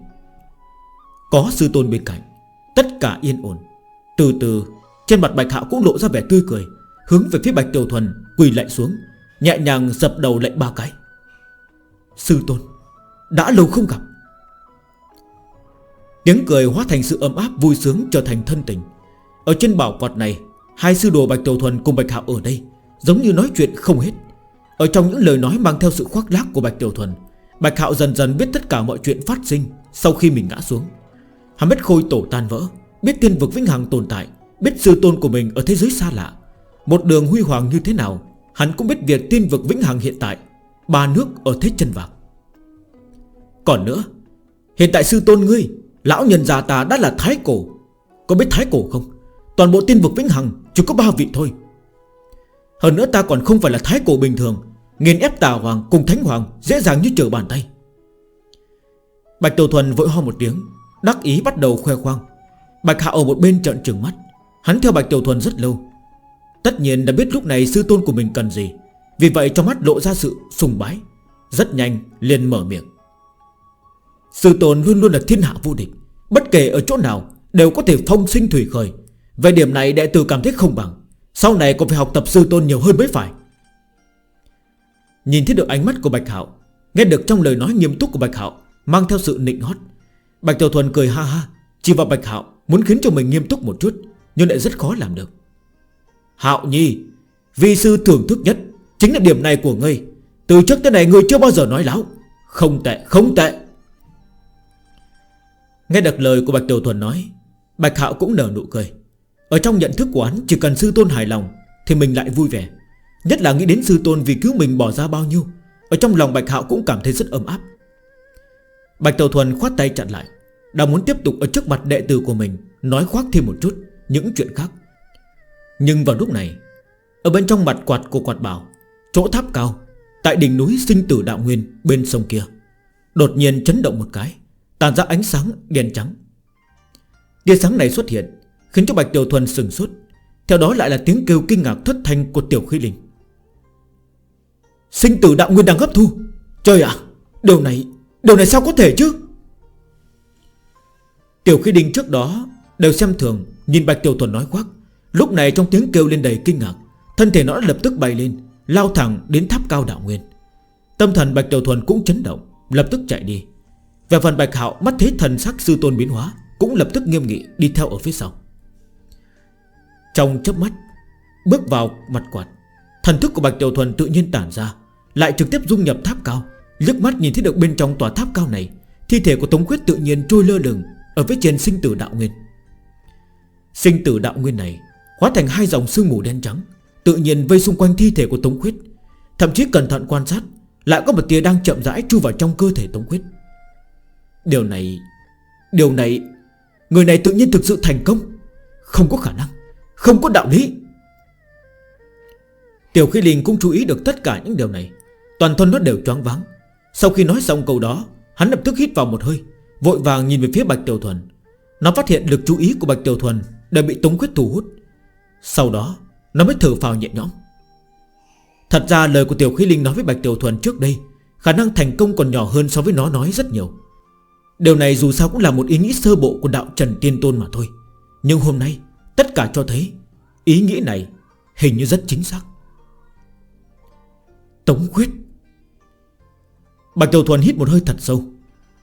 Speaker 1: Có sư tôn bên cạnh, Tất cả yên ổn. Từ từ, trên mặt Bạch Hạo cũng lộ ra vẻ tươi cười, Hướng về phía Bạch Tiểu Thuần Quỳ lại xuống, Nhẹ nhàng dập đầu lệnh ba cái. Sư tôn, Đã lâu không gặp. Tiếng cười hóa thành sự ấm áp vui sướng trở thành thân tình. Ở trên bảo quạt này, Hai sư đồ Bạch Tiểu Thuần cùng Bạch Hạo ở đây, Giống như nói chuyện không hết. Ở trong những lời nói mang theo sự khoác lác của Bạch Tiểu Thuần, Bạch Hạo dần dần biết tất cả mọi chuyện phát sinh Sau khi mình ngã xuống. Hắn biết khôi tổ tan vỡ, Biết tiên vực vĩnh hằng tồn tại, Biết sư tôn của mình ở thế giới xa lạ. Một đường huy hoàng như thế nào, Hắn cũng biết việc tiên vực vĩnh hằng hiện tại, Ba nước ở thế chân vạc Còn nữa, Hiện tại sư tôn ngươi Lão nhân già ta đã là thái cổ. Có biết thái cổ không? Toàn bộ tiên vực vĩnh hằng chỉ có ba vị thôi. Hơn nữa ta còn không phải là thái cổ bình thường. Nghiền ép tà hoàng cùng thánh hoàng Dễ dàng như trở bàn tay. Bạch Tiểu Thuần vội ho một tiếng, Đắc ý bắt đầu khoe khoang. Bạch Hạ ở một bên trợn trừng mắt. Hắn theo Bạch Tiểu Thuần rất lâu. Tất nhiên đã biết lúc này sư tôn của mình cần gì. Vì vậy trong mắt lộ ra sự sùng bái, Rất nhanh liền mở miệng. Sư tôn luôn luôn là thiên hạ vô địch. Bất kể ở chỗ nào, Đều có thể phong sinh thủy khởi. Về điểm này, đệ tử cảm thấy không bằng. Sau này còn phải học tập sư tôn nhiều hơn mới phải. Nhìn thấy được ánh mắt của Bạch Hạo, Nghe được trong lời nói nghiêm túc của Bạch Hạo, Mang theo sự nịnh hót, Bạch Tiểu Thuần cười ha ha, Chỉ vào Bạch Hạo, muốn khiến cho mình nghiêm túc một chút, Nhưng lại rất khó làm được. Hạo Nhi, Vi sư thưởng thức nhất Chính là điểm này của ngươi. Từ trước tới này ngươi chưa bao giờ nói láo. Không tệ không tệ. Nghe được lời của Bạch Tiểu Thuần nói, Bạch Hạo cũng nở nụ cười. Ở trong nhận thức của hắn chỉ cần sư tôn hài lòng, Thì mình lại vui vẻ. Nhất là nghĩ đến sư tôn vì cứu mình bỏ ra bao nhiêu, Ở trong lòng Bạch Hạo cũng cảm thấy rất ấm áp. Bạch Tiểu Thuần khoát tay chặn lại Đã muốn tiếp tục ở trước mặt đệ tử của mình, Nói khoác thêm một chút Những chuyện khác. Nhưng vào lúc này, Ở bên trong mặt quạt của quạt bảo, Chỗ tháp cao, Tại đỉnh núi sinh tử đạo nguyên bên sông kia, Đột nhiên chấn động một cái. Tàn ra ánh sáng đèn trắng. Tia sáng này xuất hiện, Khiến cho Bạch Tiểu Thuần sừng sốt. Theo đó lại là tiếng kêu kinh ngạc thất thanh của Tiểu Khí Linh. Sinh tử đạo nguyên đang hấp thu. Trời ạ, Điều này Điều này sao có thể chứ? Tiểu Khí Linh trước đó Đều xem thường, Nhìn Bạch Tiểu Thuần nói khoác. Lúc này trong tiếng kêu lên đầy kinh ngạc, Thân thể nó lập tức bay lên, Lao thẳng đến tháp cao đạo nguyên. Tâm thần Bạch Tiểu Thuần cũng chấn động, Lập tức chạy đi. Về phần bạch hạo mắt thấy thần sắc sư tôn biến hóa, Cũng lập tức nghiêm nghị đi theo ở phía sau. Trong chớp mắt, Bước vào mặt quạt, Thần thức của Bạch Tiểu Thuần tự nhiên tản ra, Lại trực tiếp dung nhập tháp cao. Liếc mắt nhìn thấy được bên trong tòa tháp cao này, Thi thể của Tống Quyết tự nhiên trôi lơ lửng Ở phía trên sinh tử đạo nguyên. Sinh tử đạo nguyên này Hóa thành hai dòng sương mù đen trắng, Tự nhiên vây xung quanh thi thể của Tống Quyết Thậm chí cẩn thận quan sát, Lại có một tia đang chậm rãi chui vào trong cơ thể Tống Quyết Điều này Điều này, Người này tự nhiên thực sự thành công. Không có khả năng, Không có đạo lý. Tiểu Khí Linh cũng chú ý được tất cả những điều này. Toàn thân nó đều choáng váng. Sau khi nói xong câu đó, Hắn lập tức hít vào một hơi, Vội vàng nhìn về phía Bạch Tiểu Thuần. Nó phát hiện lực chú ý của Bạch Tiểu Thuần Đã bị Tống Khuyết thu hút. Sau đó, nó mới thở phào nhẹ nhõm. Thật ra lời của Tiểu Khí Linh nói với Bạch Tiểu Thuần trước đây, Khả năng thành công còn nhỏ hơn so với nó nói rất nhiều. Điều này dù sao cũng là một ý nghĩ sơ bộ của đạo Trần Tiên Tôn mà thôi. Nhưng hôm nay, tất cả cho thấy, Ý nghĩ này hình như rất chính xác. Tống Khuyết. Bạch Tiểu Thuần hít một hơi thật sâu.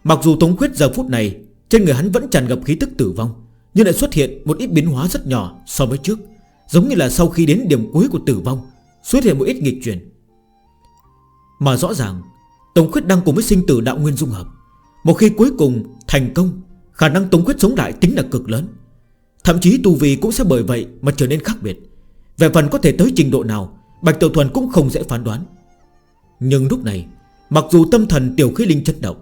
Speaker 1: Mặc dù Tống Khuyết giờ phút này, Trên người hắn vẫn tràn ngập khí tức tử vong, Nhưng lại xuất hiện một ít biến hóa rất nhỏ so với trước, Giống như là sau khi đến điểm cuối của tử vong, Xuất hiện một ít nghịch chuyển. Mà rõ ràng, Tống Khuyết đang cùng với sinh tử đạo nguyên dung hợp. Một khi cuối cùng thành công, Khả năng Tống Quyết sống lại tính là cực lớn. Thậm chí tu vi cũng sẽ bởi vậy Mà trở nên khác biệt. Về phần có thể tới trình độ nào, Bạch Tiểu Thuần cũng không dễ phán đoán. Nhưng lúc này, Mặc dù tâm thần Tiểu Khí Linh chất động,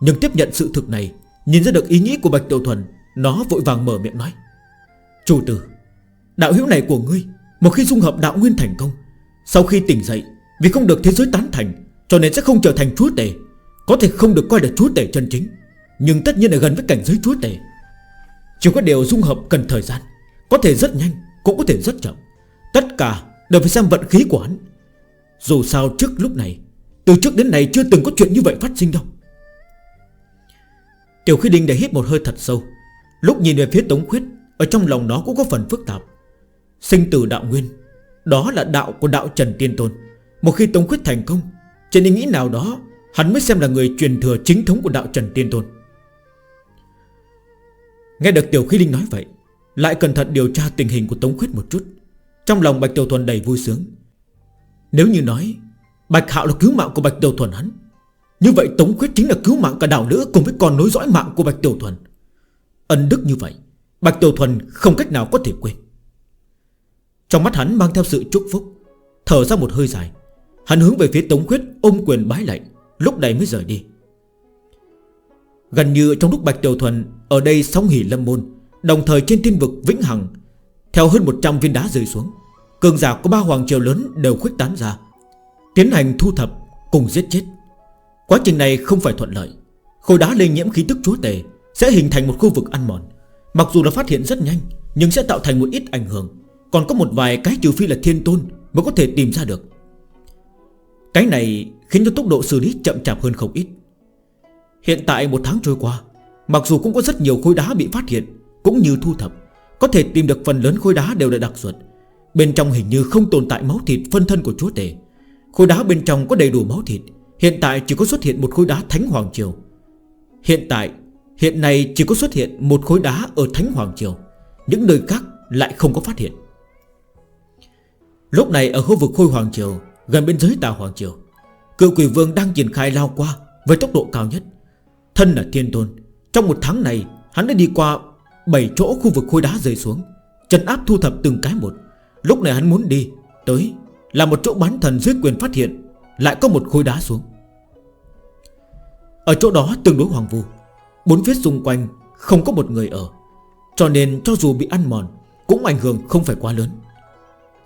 Speaker 1: Nhưng tiếp nhận sự thực này, Nhìn ra được ý nghĩ của Bạch Tiểu Thuần, Nó vội vàng mở miệng nói. Chủ tử, Đạo hữu này của ngươi, Một khi dung hợp đạo nguyên thành công, Sau khi tỉnh dậy, Vì không được thế giới tán thành, Cho nên sẽ không trở thành chúa tể. Có thể không được coi là chúa tể chân chính, Nhưng tất nhiên là gần với cảnh giới chúa tể. Chỉ có điều dung hợp cần thời gian, Có thể rất nhanh, Cũng có thể rất chậm. Tất cả đều phải xem vận khí của hắn. Dù sao trước lúc này, Từ trước đến nay chưa từng có chuyện như vậy phát sinh đâu. Tiểu khí đinh để hít một hơi thật sâu, Lúc nhìn về phía tống khuyết, Ở trong lòng nó cũng có phần phức tạp. Sinh tử đạo nguyên, Đó là đạo của đạo Trần Tiên Tôn. Một khi tống khuyết thành công, Trên ý nghĩ nào đó Hắn mới xem là người truyền thừa chính thống của đạo Trần Tiên Tôn. Nghe được Tiểu Khí Linh nói vậy, Lại cẩn thận điều tra tình hình của Tống Khuyết một chút. Trong lòng Bạch Tiểu Thuần đầy vui sướng. Nếu như nói, Bạch Hạo là cứu mạng của Bạch Tiểu Thuần hắn, Như vậy Tống Khuyết chính là cứu mạng cả đảo nữa Cùng với con nối dõi mạng của Bạch Tiểu Thuần. Ân đức như vậy, Bạch Tiểu Thuần không cách nào có thể quên. Trong mắt hắn mang theo sự chúc phúc, Thở ra một hơi dài. Hắn hướng về phía Tống Khuyết ôm quyền bái lệnh Lúc này mới rời đi. Gần như trong lúc Bạch Tiểu Thuần Ở đây sóng hỉ lâm môn, Đồng thời trên thiên vực Vĩnh Hằng, Theo hơn 100 viên đá rơi xuống, Cường giả của ba hoàng triều lớn đều khuếch tán ra, Tiến hành thu thập cùng giết chết. Quá trình này không phải thuận lợi. Khối đá lây nhiễm khí tức chúa tề Sẽ hình thành một khu vực ăn mòn. Mặc dù đã phát hiện rất nhanh, Nhưng sẽ tạo thành một ít ảnh hưởng. Còn có một vài cái trừ phi là thiên tôn Mới có thể tìm ra được. Cái này Khiến cho tốc độ xử lý chậm chạp hơn không ít. Hiện tại một tháng trôi qua, Mặc dù cũng có rất nhiều khối đá bị phát hiện, Cũng như thu thập, Có thể tìm được phần lớn khối đá đều đã đặc ruột. Bên trong hình như không tồn tại máu thịt phân thân của chúa tể. Khối đá bên trong có đầy đủ máu thịt, Hiện tại chỉ có xuất hiện một khối đá Thánh Hoàng Triều. Hiện tại, Hiện nay chỉ có xuất hiện một khối đá ở Thánh Hoàng Triều, Những nơi khác lại không có phát hiện. Lúc này ở khu vực Khôi Hoàng Triều, Gần bên dưới Tà Hoàng Triều cựu quỷ vương đang triển khai lao qua Với tốc độ cao nhất. Thân là thiên tôn, Trong một tháng này, hắn đã đi qua 7 chỗ khu vực khối đá rơi xuống Trần áp thu thập từng cái một. Lúc này hắn muốn đi Tới là một chỗ bán thần dưới quyền phát hiện, Lại có một khối đá xuống. Ở chỗ đó tương đối hoàng vu, Bốn phía xung quanh không có một người ở, Cho nên cho dù bị ăn mòn, Cũng ảnh hưởng không phải quá lớn.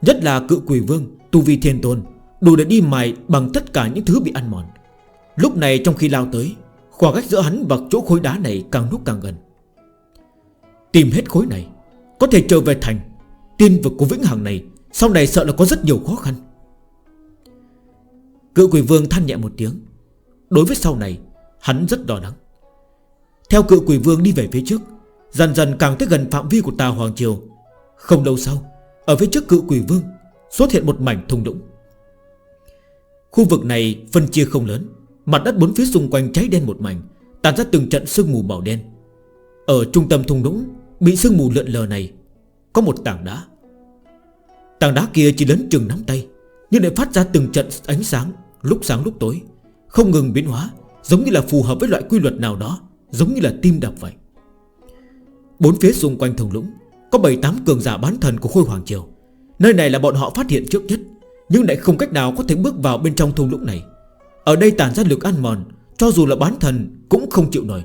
Speaker 1: Nhất là cự quỷ vương, Tu vi thiên tôn Đủ để đi mài bằng tất cả những thứ bị ăn mòn. Lúc này trong khi lao tới, Khoảng cách giữa hắn và chỗ khối đá này càng lúc càng gần. Tìm hết khối này, Có thể trở về thành. Tiên vực của Vĩnh Hằng này, Sau này sợ là có rất nhiều khó khăn. Cựu quỷ vương than nhẹ một tiếng. Đối với sau này, Hắn rất đỏ nắng Theo cựu quỷ vương đi về phía trước, Dần dần càng tới gần phạm vi của tà Hoàng Triều. Không lâu sau, Ở phía trước cựu quỷ vương Xuất hiện một mảnh thùng đũng Khu vực này phân chia không lớn, Mặt đất bốn phía xung quanh cháy đen một mảnh Tàn ra từng trận sương mù màu đen. Ở trung tâm thung lũng, Bị sương mù lượn lờ này, Có một tảng đá. Tảng đá kia chỉ lớn chừng nắm tay, Nhưng lại phát ra từng trận ánh sáng, Lúc sáng lúc tối, Không ngừng biến hóa, Giống như là phù hợp với loại quy luật nào đó, Giống như là tim đập vậy. Bốn phía xung quanh thùng lũng, Có 7-8 cường giả bán thần của khôi hoàng triều. Nơi này là bọn họ phát hiện trước nhất. Nhưng lại không cách nào có thể bước vào bên trong thung lũng này. Ở đây tàn ra lực ăn mòn, Cho dù là bán thần cũng không chịu nổi.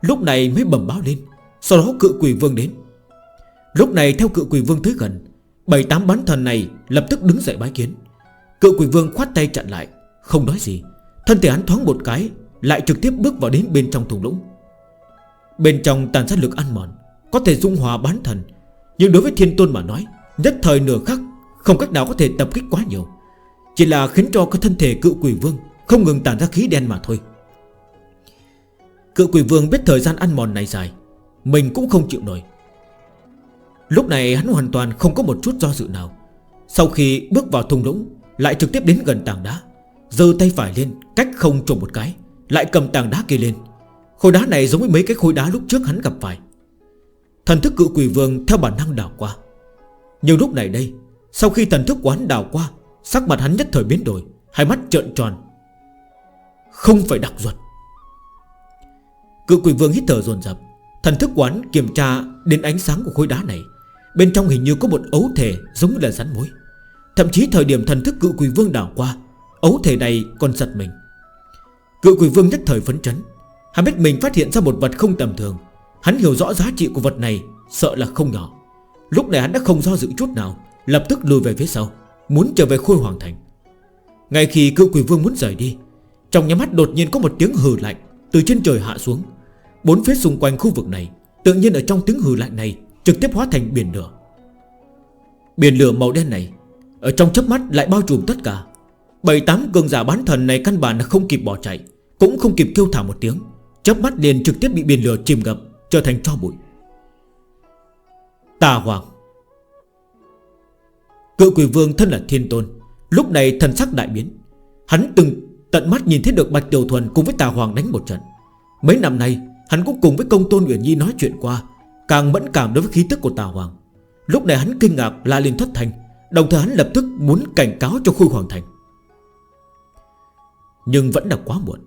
Speaker 1: Lúc này mới bẩm báo lên, Sau đó cự quỷ vương đến. Lúc này theo cự quỷ vương tới gần, Bảy tám bán thần này lập tức đứng dậy bái kiến. Cự quỷ vương khoát tay chặn lại, Không nói gì. Thân thể hắn thoáng một cái, Lại trực tiếp bước vào đến bên trong thùng lũng. Bên trong tàn sát lực ăn mòn, Có thể dung hòa bán thần. Nhưng đối với thiên tôn mà nói, Nhất thời nửa khắc không cách nào có thể tập kích quá nhiều. Chỉ là khiến cho cái thân thể cựu quỷ vương Không ngừng tản ra khí đen mà thôi. Cựu quỷ vương biết thời gian ăn mòn này dài, Mình cũng không chịu nổi. Lúc này hắn hoàn toàn không có một chút do dự nào. Sau khi bước vào thùng lũng, Lại trực tiếp đến gần tảng đá Dơ tay phải lên, cách không trùng một cái, Lại cầm tảng đá kia lên. Khối đá này giống với mấy cái khối đá lúc trước hắn gặp phải. Thần thức cựu quỷ vương theo bản năng đảo qua. Nhưng lúc này đây sau khi thần thức quán đào qua, Sắc mặt hắn nhất thời biến đổi, Hai mắt trợn tròn. Không phải đặc ruột Cự quỷ vương hít thở dồn dập, Thần thức quán kiểm tra đến ánh sáng của khối đá này. Bên trong hình như có một ấu thể giống như là rắn mối Thậm chí thời điểm thần thức cự quỷ vương đảo qua, Ấu thể này còn giật mình. Cự quỷ vương nhất thời phấn chấn. Hắn biết mình phát hiện ra một vật không tầm thường. Hắn hiểu rõ giá trị của vật này, Sợ là không nhỏ. Lúc này hắn đã không do dự chút nào. Lập tức lùi về phía sau, Muốn trở về khôi hoàng thành. Ngay khi cựu quỷ vương muốn rời đi, Trong nhà mắt đột nhiên có một tiếng hừ lạnh Từ trên trời hạ xuống. Bốn phía xung quanh khu vực này Tự nhiên ở trong tiếng hừ lạnh này Trực tiếp hóa thành biển lửa. Biển lửa màu đen này Ở trong chớp mắt lại bao trùm tất cả. Bảy tám cường giả bán thần này căn bản không kịp bỏ chạy, Cũng không kịp kêu thả một tiếng, Chớp mắt liền trực tiếp bị biển lửa chìm ngập, Trở thành cho bụi. Tà hoàng Cự quỷ vương thân là thiên tôn. Lúc này thần sắc đại biến. Hắn từng tận mắt nhìn thấy được Bạch Tiểu Thuần Cùng với Tà Hoàng đánh một trận. Mấy năm nay, hắn cũng cùng với công tôn Nguyễn Nhi nói chuyện qua, Càng mẫn cảm đối với khí tức của Tà Hoàng. Lúc này hắn kinh ngạc la lên thất thành, Đồng thời hắn lập tức muốn cảnh cáo cho Khôi Hoàng Thành. Nhưng vẫn đã quá muộn.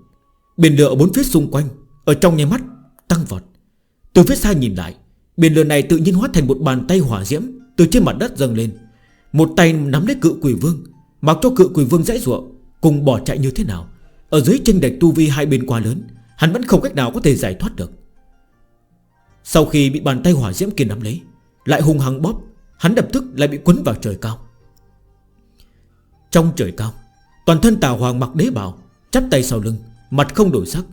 Speaker 1: Biển lửa ở bốn phía xung quanh, Ở trong nhà mắt tăng vọt. Từ phía xa nhìn lại, Biển lửa này tự nhiên hóa thành một bàn tay hỏa diễm Từ trên mặt đất dâng lên. Một tay nắm lấy cự quỷ vương, Mặc cho cự quỷ vương dãy ruộng, Cùng bỏ chạy như thế nào. Ở dưới chân đạch tu vi hai bên quá lớn, Hắn vẫn không cách nào có thể giải thoát được. Sau khi bị bàn tay hỏa diễm kia nắm lấy, Lại hung hăng bóp, Hắn đập tức lại bị quấn vào trời cao. Trong trời cao, Toàn thân tà hoàng mặc đế bào, Chắp tay sau lưng, Mặt không đổi sắc,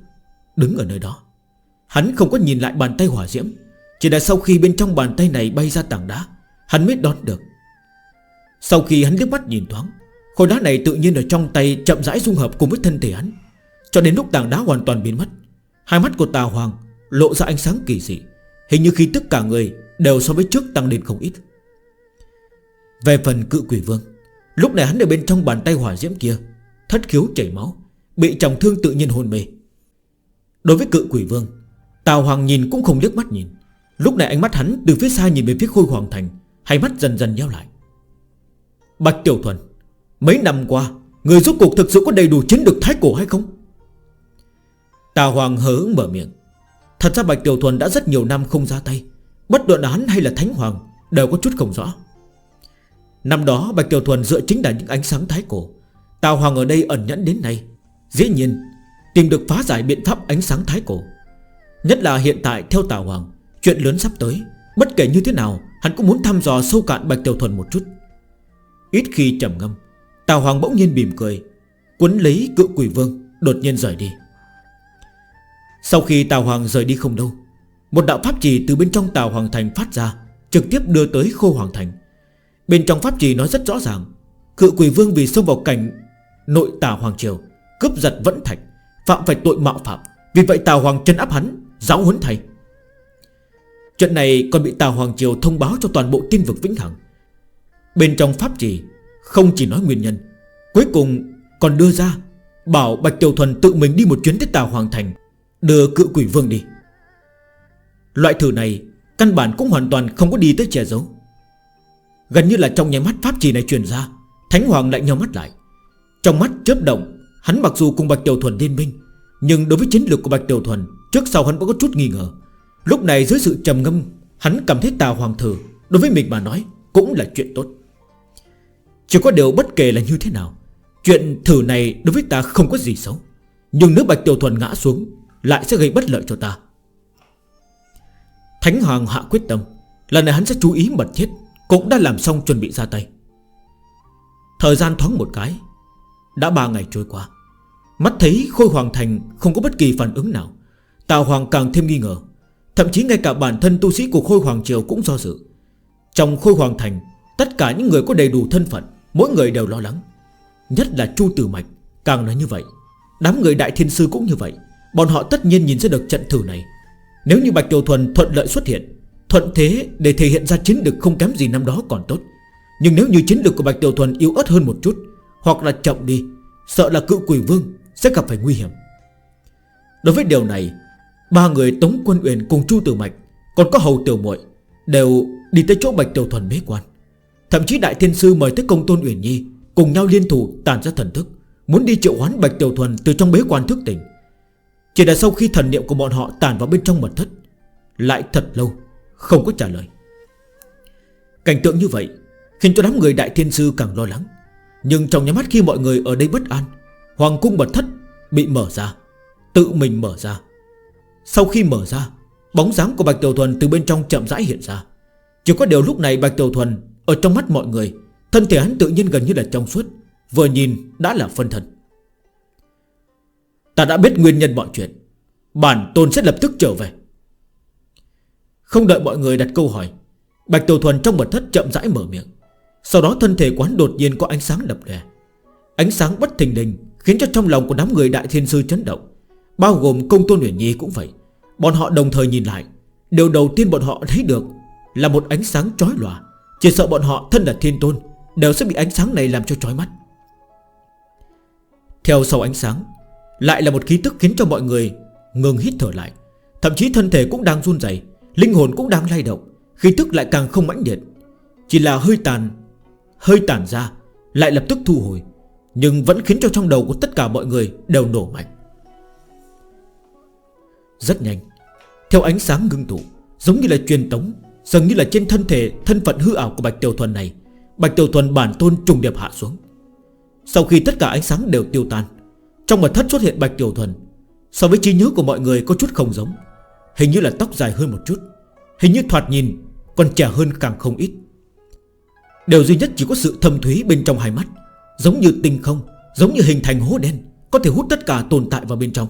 Speaker 1: Đứng ở nơi đó. Hắn không có nhìn lại bàn tay hỏa diễm, Chỉ là sau khi bên trong bàn tay này bay ra tảng đá, Hắn mới đón được. Sau khi hắn liếc mắt nhìn thoáng, Khối đá này tự nhiên ở trong tay chậm rãi dung hợp cùng với thân thể hắn. Cho đến lúc tảng đá hoàn toàn biến mất, Hai mắt của Tà Hoàng lộ ra ánh sáng kỳ dị, Hình như khi tất cả người đều so với trước tăng lên không ít. Về phần cự quỷ vương, Lúc này hắn ở bên trong bàn tay hỏa diễm kia, Thất khiếu chảy máu, Bị trọng thương tự nhiên hôn mê. Đối với cự quỷ vương Tào Hoàng nhìn cũng không liếc mắt nhìn. Lúc này ánh mắt hắn từ phía xa nhìn về phía khôi hoàng thành, hai mắt dần dần nhau lại. Bạch Tiểu Thuần, Mấy năm qua, Người giúp cuộc thực sự có đầy đủ chiến được thái cổ hay không? Tà Hoàng hớ mở miệng. Thật ra Bạch Tiểu Thuần đã rất nhiều năm không ra tay. Bất luận án hay là Thánh Hoàng Đều có chút không rõ. Năm đó, Bạch Tiểu Thuần dựa chính là những ánh sáng thái cổ. Tào Hoàng ở đây ẩn nhẫn đến nay. Dĩ nhiên, Tìm được phá giải biện pháp ánh sáng thái cổ. Nhất là hiện tại, theo Tào Hoàng, Chuyện lớn sắp tới, Bất kể như thế nào, Hắn cũng muốn thăm dò sâu cạn Bạch Tiểu Thuần một chút. Ít khi trầm ngâm, Tào Hoàng bỗng nhiên bìm cười, Quấn lấy Cựu quỷ vương, Đột nhiên rời đi. Sau khi Tào Hoàng rời đi không đâu Một đạo pháp trì từ bên trong Tào Hoàng Thành phát ra, Trực tiếp đưa tới Khô Hoàng Thành. Bên trong pháp trì nói rất rõ ràng, Cựu quỷ vương vì xông vào cảnh Nội Tào Hoàng Triều, Cướp giật vẫn thạch, Phạm phải tội mạo phạm, Vì vậy Tào Hoàng chân áp hắn, Giáo huấn thầy. Trận này còn bị Tào Hoàng Triều thông báo cho toàn bộ tiên vực Vĩnh Hằng. Bên trong pháp trì Không chỉ nói nguyên nhân. Cuối cùng, còn đưa ra, Bảo Bạch Tiểu Thuần tự mình đi một chuyến tới Tà Hoàng Thành, Đưa cự quỷ vương đi. Loại thử này, Căn bản cũng hoàn toàn không có đi tới che giấu. Gần như là trong nhà mắt pháp trì này truyền ra, Thánh Hoàng lại nhau mắt lại. Trong mắt chớp động, Hắn mặc dù cùng Bạch Tiểu Thuần liên minh, Nhưng đối với chiến lược của Bạch Tiểu Thuần, Trước sau hắn vẫn có chút nghi ngờ. Lúc này dưới sự trầm ngâm, Hắn cảm thấy Tà Hoàng Thử, Đối với mình mà nói, cũng là chuyện tốt. Chỉ có điều bất kể là như thế nào, Chuyện thử này đối với ta không có gì xấu. Nhưng nếu Bạch Tiểu Thuần ngã xuống, Lại sẽ gây bất lợi cho ta. Thánh Hoàng hạ quyết tâm, Lần này hắn sẽ chú ý mật thiết, Cũng đã làm xong chuẩn bị ra tay. Thời gian thoáng một cái, Đã ba ngày trôi qua. Mắt thấy Khôi Hoàng Thành không có bất kỳ phản ứng nào, Tào Hoàng càng thêm nghi ngờ. Thậm chí ngay cả bản thân tu sĩ của Khôi Hoàng Triều cũng do dự. Trong Khôi Hoàng Thành, Tất cả những người có đầy đủ thân phận Mỗi người đều lo lắng. Nhất là Chu Tử Mạch, Càng nói như vậy. Đám người Đại Thiên Sư cũng như vậy. Bọn họ tất nhiên nhìn ra được trận thử này. Nếu như Bạch Tiểu Thuần thuận lợi xuất hiện, Thuận thế để thể hiện ra chiến lược không kém gì năm đó còn tốt. Nhưng nếu như chiến lược của Bạch Tiểu Thuần yếu ớt hơn một chút, Hoặc là chậm đi, Sợ là cự quỷ vương sẽ gặp phải nguy hiểm. Đối với điều này, Ba người Tống Quân Uyển cùng Chu Tử Mạch, Còn có Hầu Tiểu muội Đều đi tới chỗ Bạch Tiểu Thuần bế quan. Thậm chí Đại Thiên Sư mời tới công tôn Uyển Nhi, Cùng nhau liên thủ tàn ra thần thức, Muốn đi triệu hoán Bạch Tiểu Thuần từ trong bế quan thức tỉnh. Chỉ là sau khi thần niệm của bọn họ tàn vào bên trong mật thất, Lại thật lâu, Không có trả lời. Cảnh tượng như vậy Khiến cho đám người Đại Thiên Sư càng lo lắng. Nhưng trong nhắm mắt khi mọi người ở đây bất an, Hoàng cung mật thất bị mở ra, Tự mình mở ra. Sau khi mở ra, Bóng dáng của Bạch Tiểu Thuần từ bên trong chậm rãi hiện ra. Chỉ có điều lúc này Bạch Tiểu Thuần ở trong mắt mọi người, Thân thể hắn tự nhiên gần như là trong suốt, Vừa nhìn đã là phân thân Ta đã biết nguyên nhân mọi chuyện, Bản tôn sẽ lập tức trở về. Không đợi mọi người đặt câu hỏi, Bạch Tiểu Thuần trong mật thất chậm rãi mở miệng. Sau đó thân thể quán đột nhiên có ánh sáng lập đè Ánh sáng bất thình đình Khiến cho trong lòng của đám người đại thiên sư chấn động, Bao gồm công tôn huyền nhi cũng vậy. Bọn họ đồng thời nhìn lại Điều đầu tiên bọn họ thấy được Là một ánh sáng trói lòa. Chỉ sợ bọn họ thân là thiên tôn, Đều sẽ bị ánh sáng này làm cho chói mắt. Theo sau ánh sáng, Lại là một khí tức khiến cho mọi người Ngừng hít thở lại. Thậm chí thân thể cũng đang run dày Linh hồn cũng đang lay động, Khí tức lại càng không mãnh liệt. Chỉ là hơi tàn Hơi tàn ra, Lại lập tức thu hồi, Nhưng vẫn khiến cho trong đầu của tất cả mọi người đều nổ mạnh. Rất nhanh, Theo ánh sáng ngưng tụ, Giống như là truyền tống Dường như là trên thân thể, Thân phận hư ảo của Bạch Tiểu Thuần này. Bạch Tiểu Thuần bản tôn trùng điệp hạ xuống. Sau khi tất cả ánh sáng đều tiêu tan, Trong mật thất xuất hiện Bạch Tiểu Thuần. So với trí nhớ của mọi người có chút không giống. Hình như là tóc dài hơn một chút. Hình như thoạt nhìn Còn trẻ hơn càng không ít. Điều duy nhất chỉ có sự thâm thúy bên trong hai mắt, Giống như tinh không, Giống như hình thành hố đen, Có thể hút tất cả tồn tại vào bên trong.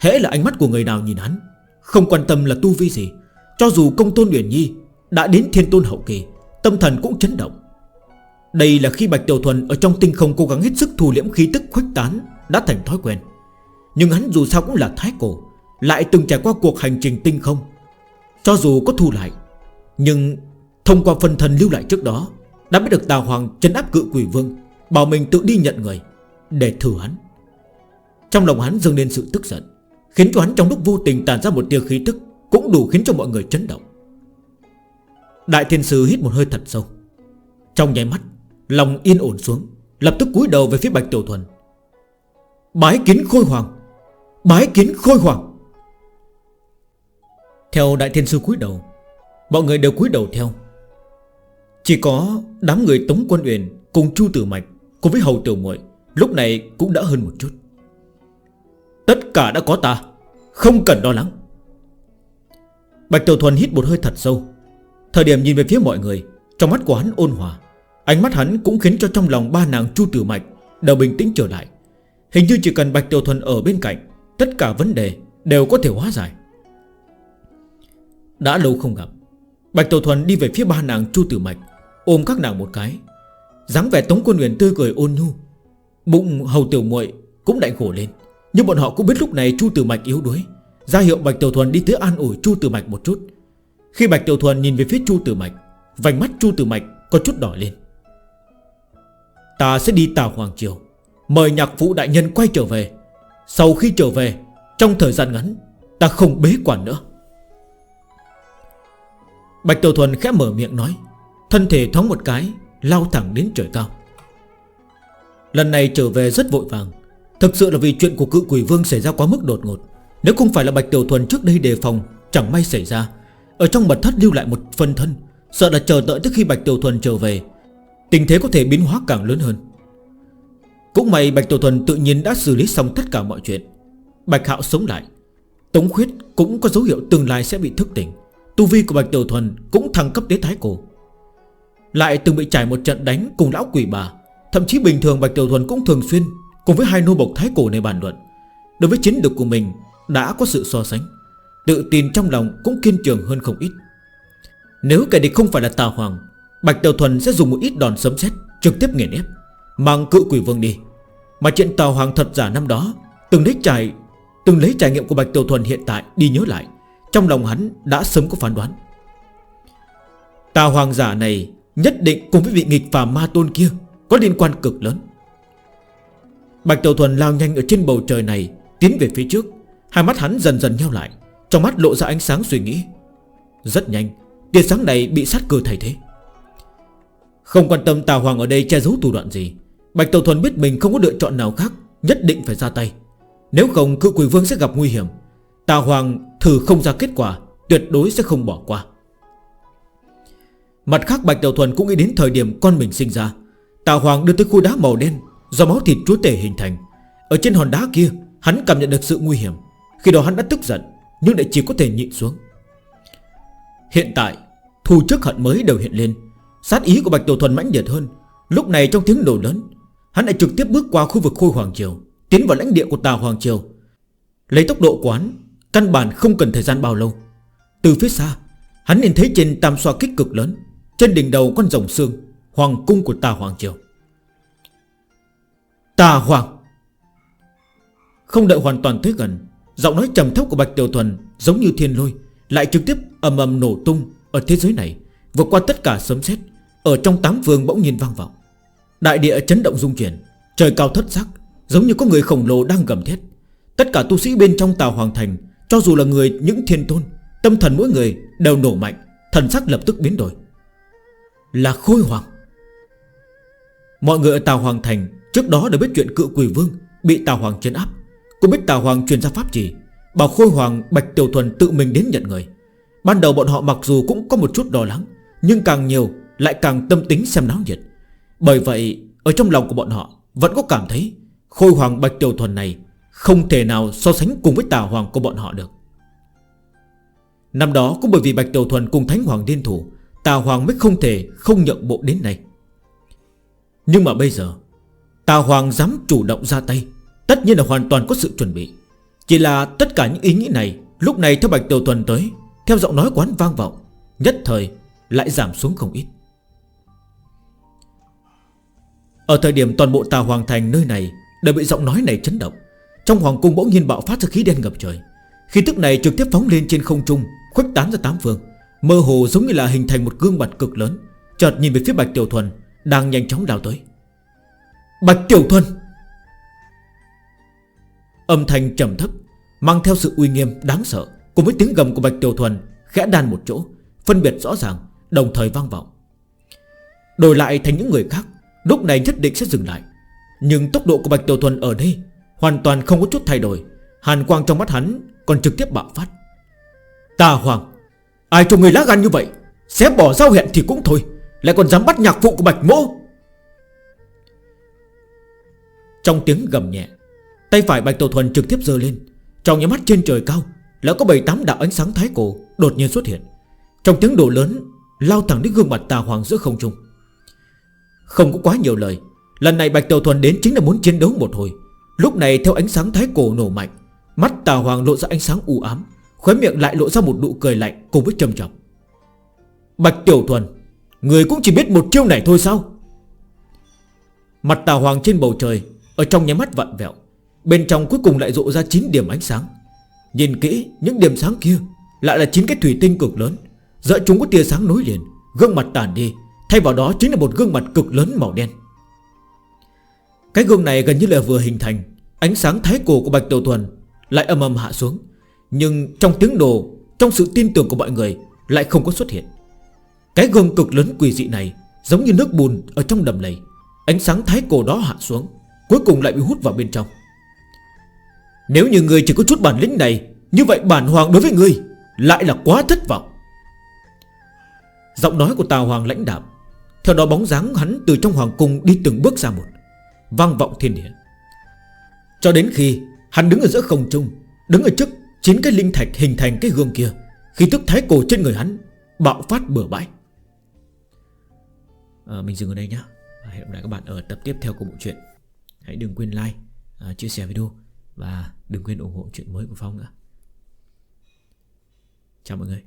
Speaker 1: Hễ là ánh mắt của người nào nhìn hắn, Không quan tâm là tu vi gì cho dù công tôn Uyển Nhi Đã đến thiên tôn hậu kỳ, Tâm thần cũng chấn động. Đây là khi Bạch Tiểu Thuần ở trong tinh không cố gắng hết sức thu liễm khí tức khuếch tán Đã thành thói quen. Nhưng hắn dù sao cũng là thái cổ, Lại từng trải qua cuộc hành trình tinh không. Cho dù có thu lại, Nhưng thông qua phần thần lưu lại trước đó, Đã biết được Tà Hoàng chấn áp cự quỷ vương, Bảo mình tự đi nhận người Để thử hắn. Trong lòng hắn dâng lên sự tức giận, Khiến cho hắn trong lúc vô tình tàn ra một tia khí tức cũng đủ khiến cho mọi người chấn động. Đại thiên sư hít một hơi thật sâu. Trong nháy mắt, Lòng yên ổn xuống, Lập tức cúi đầu về phía Bạch Tiểu Thuần. Bái kiến khôi hoàng! Bái kiến khôi hoàng! Theo đại thiên sư cúi đầu, Mọi người đều cúi đầu theo. Chỉ có đám người Tống Quân Uyển Cùng Chu Tử Mạch Cùng với Hầu Tiểu muội Lúc này cũng đã hơn một chút. Tất cả đã có ta, Không cần lo lắng. Bạch Tiểu Thuần hít một hơi thật sâu. Thời điểm nhìn về phía mọi người, Trong mắt của hắn ôn hòa. Ánh mắt hắn cũng khiến cho trong lòng ba nàng Chu Tử Mạch Đều bình tĩnh trở lại. Hình như chỉ cần Bạch Tiểu Thuần ở bên cạnh, Tất cả vấn đề đều có thể hóa giải. Đã lâu không gặp, Bạch Tiểu Thuần đi về phía ba nàng Chu Tử Mạch, Ôm các nàng một cái. dáng vẻ Tống Quân huyền tươi cười ôn nhu. Bụng hầu tiểu muội cũng đại khổ lên, Nhưng bọn họ cũng biết lúc này Chu Tử Mạch yếu đuối ra hiệu Bạch Tiểu Thuần đi tới an ủi Chu Tử Mạch một chút. Khi Bạch Tiểu Thuần nhìn về phía Chu Tử Mạch, Vành mắt Chu Tử Mạch có chút đỏ lên. Ta sẽ đi Tào Hoàng Triều, Mời nhạc phụ đại nhân quay trở về. Sau khi trở về, Trong thời gian ngắn, Ta không bế quản nữa. Bạch Tiểu Thuần khẽ mở miệng nói, Thân thể thoáng một cái, Lao thẳng đến trời cao. Lần này trở về rất vội vàng. Thực sự là vì chuyện của cự quỷ vương xảy ra quá mức đột ngột. Nếu không phải là Bạch Tiểu Thuần trước đây đề phòng, Chẳng may xảy ra. Ở trong mật thất lưu lại một phần thân, Sợ là chờ đợi tới khi Bạch Tiểu Thuần trở về, Tình thế có thể biến hóa càng lớn hơn. Cũng may Bạch Tiểu Thuần tự nhiên đã xử lý xong tất cả mọi chuyện. Bạch Hạo sống lại. Tống Khuyết cũng có dấu hiệu tương lai sẽ bị thức tỉnh. Tu vi của Bạch Tiểu Thuần cũng thăng cấp đến Thái Cổ. Lại từng bị trải một trận đánh cùng lão quỷ bà. Thậm chí bình thường Bạch Tiểu Thuần cũng thường xuyên Cùng với hai nô bộc Thái Cổ này bàn luận. Đối với chiến lược của mình đã có sự so sánh. Tự tin trong lòng cũng kiên trường hơn không ít. Nếu kẻ địch không phải là Tà Hoàng, Bạch Tiểu Thuần sẽ dùng một ít đòn sấm xét Trực tiếp nghiền ép, Mang cự quỷ vương đi. Mà chuyện Tà Hoàng thật giả năm đó, Từng lấy trải, Từng lấy trải nghiệm của Bạch Tiểu Thuần hiện tại đi nhớ lại, Trong lòng hắn đã sớm có phán đoán. Tà Hoàng giả này Nhất định cùng với vị nghịch phàm ma tôn kia Có liên quan cực lớn. Bạch Tiểu Thuần lao nhanh ở trên bầu trời này, Tiến về phía trước. Hai mắt hắn dần dần nhau lại, Trong mắt lộ ra ánh sáng suy nghĩ. Rất nhanh, Tia sáng này bị sát cơ thay thế. Không quan tâm tào Hoàng ở đây che giấu thủ đoạn gì, Bạch Tàu Thuần biết mình không có lựa chọn nào khác, Nhất định phải ra tay. Nếu không, cự quỷ vương sẽ gặp nguy hiểm. Tào Hoàng thử không ra kết quả, Tuyệt đối sẽ không bỏ qua. Mặt khác, Bạch Tàu Thuần cũng nghĩ đến thời điểm con mình sinh ra. Tào Hoàng đưa tới khu đá màu đen, Do máu thịt chúa tể hình thành. Ở trên hòn đá kia, Hắn cảm nhận được sự nguy hiểm. Khi đó hắn đã tức giận, Nhưng lại chỉ có thể nhịn xuống. Hiện tại, Thù chức hận mới đều hiện lên. Sát ý của Bạch Tổ Thuần mãnh liệt hơn. Lúc này trong tiếng nổ lớn, Hắn lại trực tiếp bước qua khu vực Khôi Hoàng Triều, Tiến vào lãnh địa của Tà Hoàng Triều. Lấy tốc độ quán Căn bản không cần thời gian bao lâu. Từ phía xa, Hắn nhìn thấy trên tam xoa kích cực lớn, Trên đỉnh đầu con rồng xương, Hoàng cung của Tà Hoàng Triều. Tà Hoàng! Không đợi hoàn toàn tới gần Giọng nói trầm thấp của Bạch Tiểu Thuần Giống như thiên lôi, Lại trực tiếp ầm ầm nổ tung Ở thế giới này, Vượt qua tất cả sớm xét Ở trong tám vương bỗng nhiên vang vọng. Đại địa chấn động rung chuyển, Trời cao thất sắc, Giống như có người khổng lồ đang gầm thét. Tất cả tu sĩ bên trong tàu hoàng thành, Cho dù là người những thiên tôn, Tâm thần mỗi người đều nổ mạnh, Thần sắc lập tức biến đổi. Là khôi hoàng Mọi người ở Tàu Hoàng Thành Trước đó đã biết chuyện cự quỷ vương Bị Tàu Hoàng chấn áp. Cô biết Tà Hoàng truyền ra pháp chỉ. Bảo Khôi Hoàng, Bạch Tiểu Thuần tự mình đến nhận người. Ban đầu bọn họ mặc dù cũng có một chút đo lắng, Nhưng càng nhiều lại càng tâm tính xem náo nhiệt. Bởi vậy, Ở trong lòng của bọn họ, vẫn có cảm thấy Khôi Hoàng, Bạch Tiểu Thuần này Không thể nào so sánh cùng với Tà Hoàng của bọn họ được. Năm đó cũng bởi vì Bạch Tiểu Thuần cùng Thánh Hoàng điên thủ, Tà Hoàng mới không thể không nhận bộ đến này Nhưng mà bây giờ, Tà Hoàng dám chủ động ra tay Tất nhiên là hoàn toàn có sự chuẩn bị. Chỉ là tất cả những ý nghĩ này, Lúc này theo Bạch Tiểu Thuần tới, Theo giọng nói quán vang vọng, Nhất thời lại giảm xuống không ít. Ở thời điểm toàn bộ tà hoàng thành nơi này Đã bị giọng nói này chấn động, Trong hoàng cung bỗng nhiên bạo phát ra khí đen ngập trời. Khí tức này trực tiếp phóng lên trên không trung, Khuếch tán ra tám phương, Mơ hồ giống như là hình thành một gương mặt cực lớn, Chợt nhìn về phía Bạch Tiểu Thuần Đang nhanh chóng đào tới. Bạch Tiểu Thuần Âm thanh trầm thấp, Mang theo sự uy nghiêm đáng sợ, Cùng với tiếng gầm của Bạch Tiểu Thuần Khẽ đan một chỗ, Phân biệt rõ ràng, Đồng thời vang vọng. Đổi lại thành những người khác, Lúc này nhất định sẽ dừng lại. Nhưng tốc độ của Bạch Tiểu Thuần ở đây Hoàn toàn không có chút thay đổi, Hàn quang trong mắt hắn còn trực tiếp bạo phát. Ta hoàng Ai cho người lá gan như vậy? Sẽ bỏ giao hẹn thì cũng thôi, Lại còn dám bắt nhạc phụ của Bạch Mỗ? Trong tiếng gầm nhẹ Tay phải Bạch Tổ Thuần trực tiếp giơ lên. Trong những mắt trên trời cao Là có 7-8 đạo ánh sáng thái cổ đột nhiên xuất hiện. Trong tiếng đổ lớn, Lao thẳng đến gương mặt tà hoàng giữa không trung. Không có quá nhiều lời, Lần này Bạch tiểu Thuần đến chính là muốn chiến đấu một hồi. Lúc này theo ánh sáng thái cổ nổ mạnh, Mắt tà hoàng lộ ra ánh sáng u ám, Khóe miệng lại lộ ra một nụ cười lạnh Cùng với trầm trọng. Bạch Tiểu Thuần, Người cũng chỉ biết một chiêu này thôi sao? Mặt tà hoàng trên bầu trời, Ở trong nhà mắt vặn vẹo. Bên trong cuối cùng lại rộ ra 9 điểm ánh sáng. Nhìn kỹ, những điểm sáng kia Lại là 9 cái thủy tinh cực lớn. Giữa chúng có tia sáng nối liền, Gương mặt tàn đi, Thay vào đó chính là một gương mặt cực lớn màu đen. Cái gương này gần như là vừa hình thành, Ánh sáng thái cổ của Bạch Tiểu Thuần Lại âm âm hạ xuống. Nhưng trong tiếng đồ, Trong sự tin tưởng của mọi người Lại không có xuất hiện. Cái gương cực lớn quỷ dị này Giống như nước bùn ở trong đầm lầy. Ánh sáng thái cổ đó hạ xuống, Cuối cùng lại bị hút vào bên trong. Nếu như ngươi chỉ có chút bản lĩnh này Như vậy bản hoàng đối với ngươi Lại là quá thất vọng. Giọng nói của Tào Hoàng lãnh đạm Theo đó bóng dáng hắn từ trong hoàng cung đi từng bước ra một Vang vọng thiên địa. Cho đến khi hắn đứng ở giữa không trung Đứng ở trước chính cái linh thạch hình thành cái gương kia Khi tức thái cổ trên người hắn Bạo phát bừa bãi. À, Mình dừng ở đây nhé Hẹn gặp lại các bạn ở tập tiếp theo của bộ truyện. Hãy đừng quên like, à, chia sẻ video Và Đừng quên ủng hộ chuyện mới của Phong nữa Chào mọi người.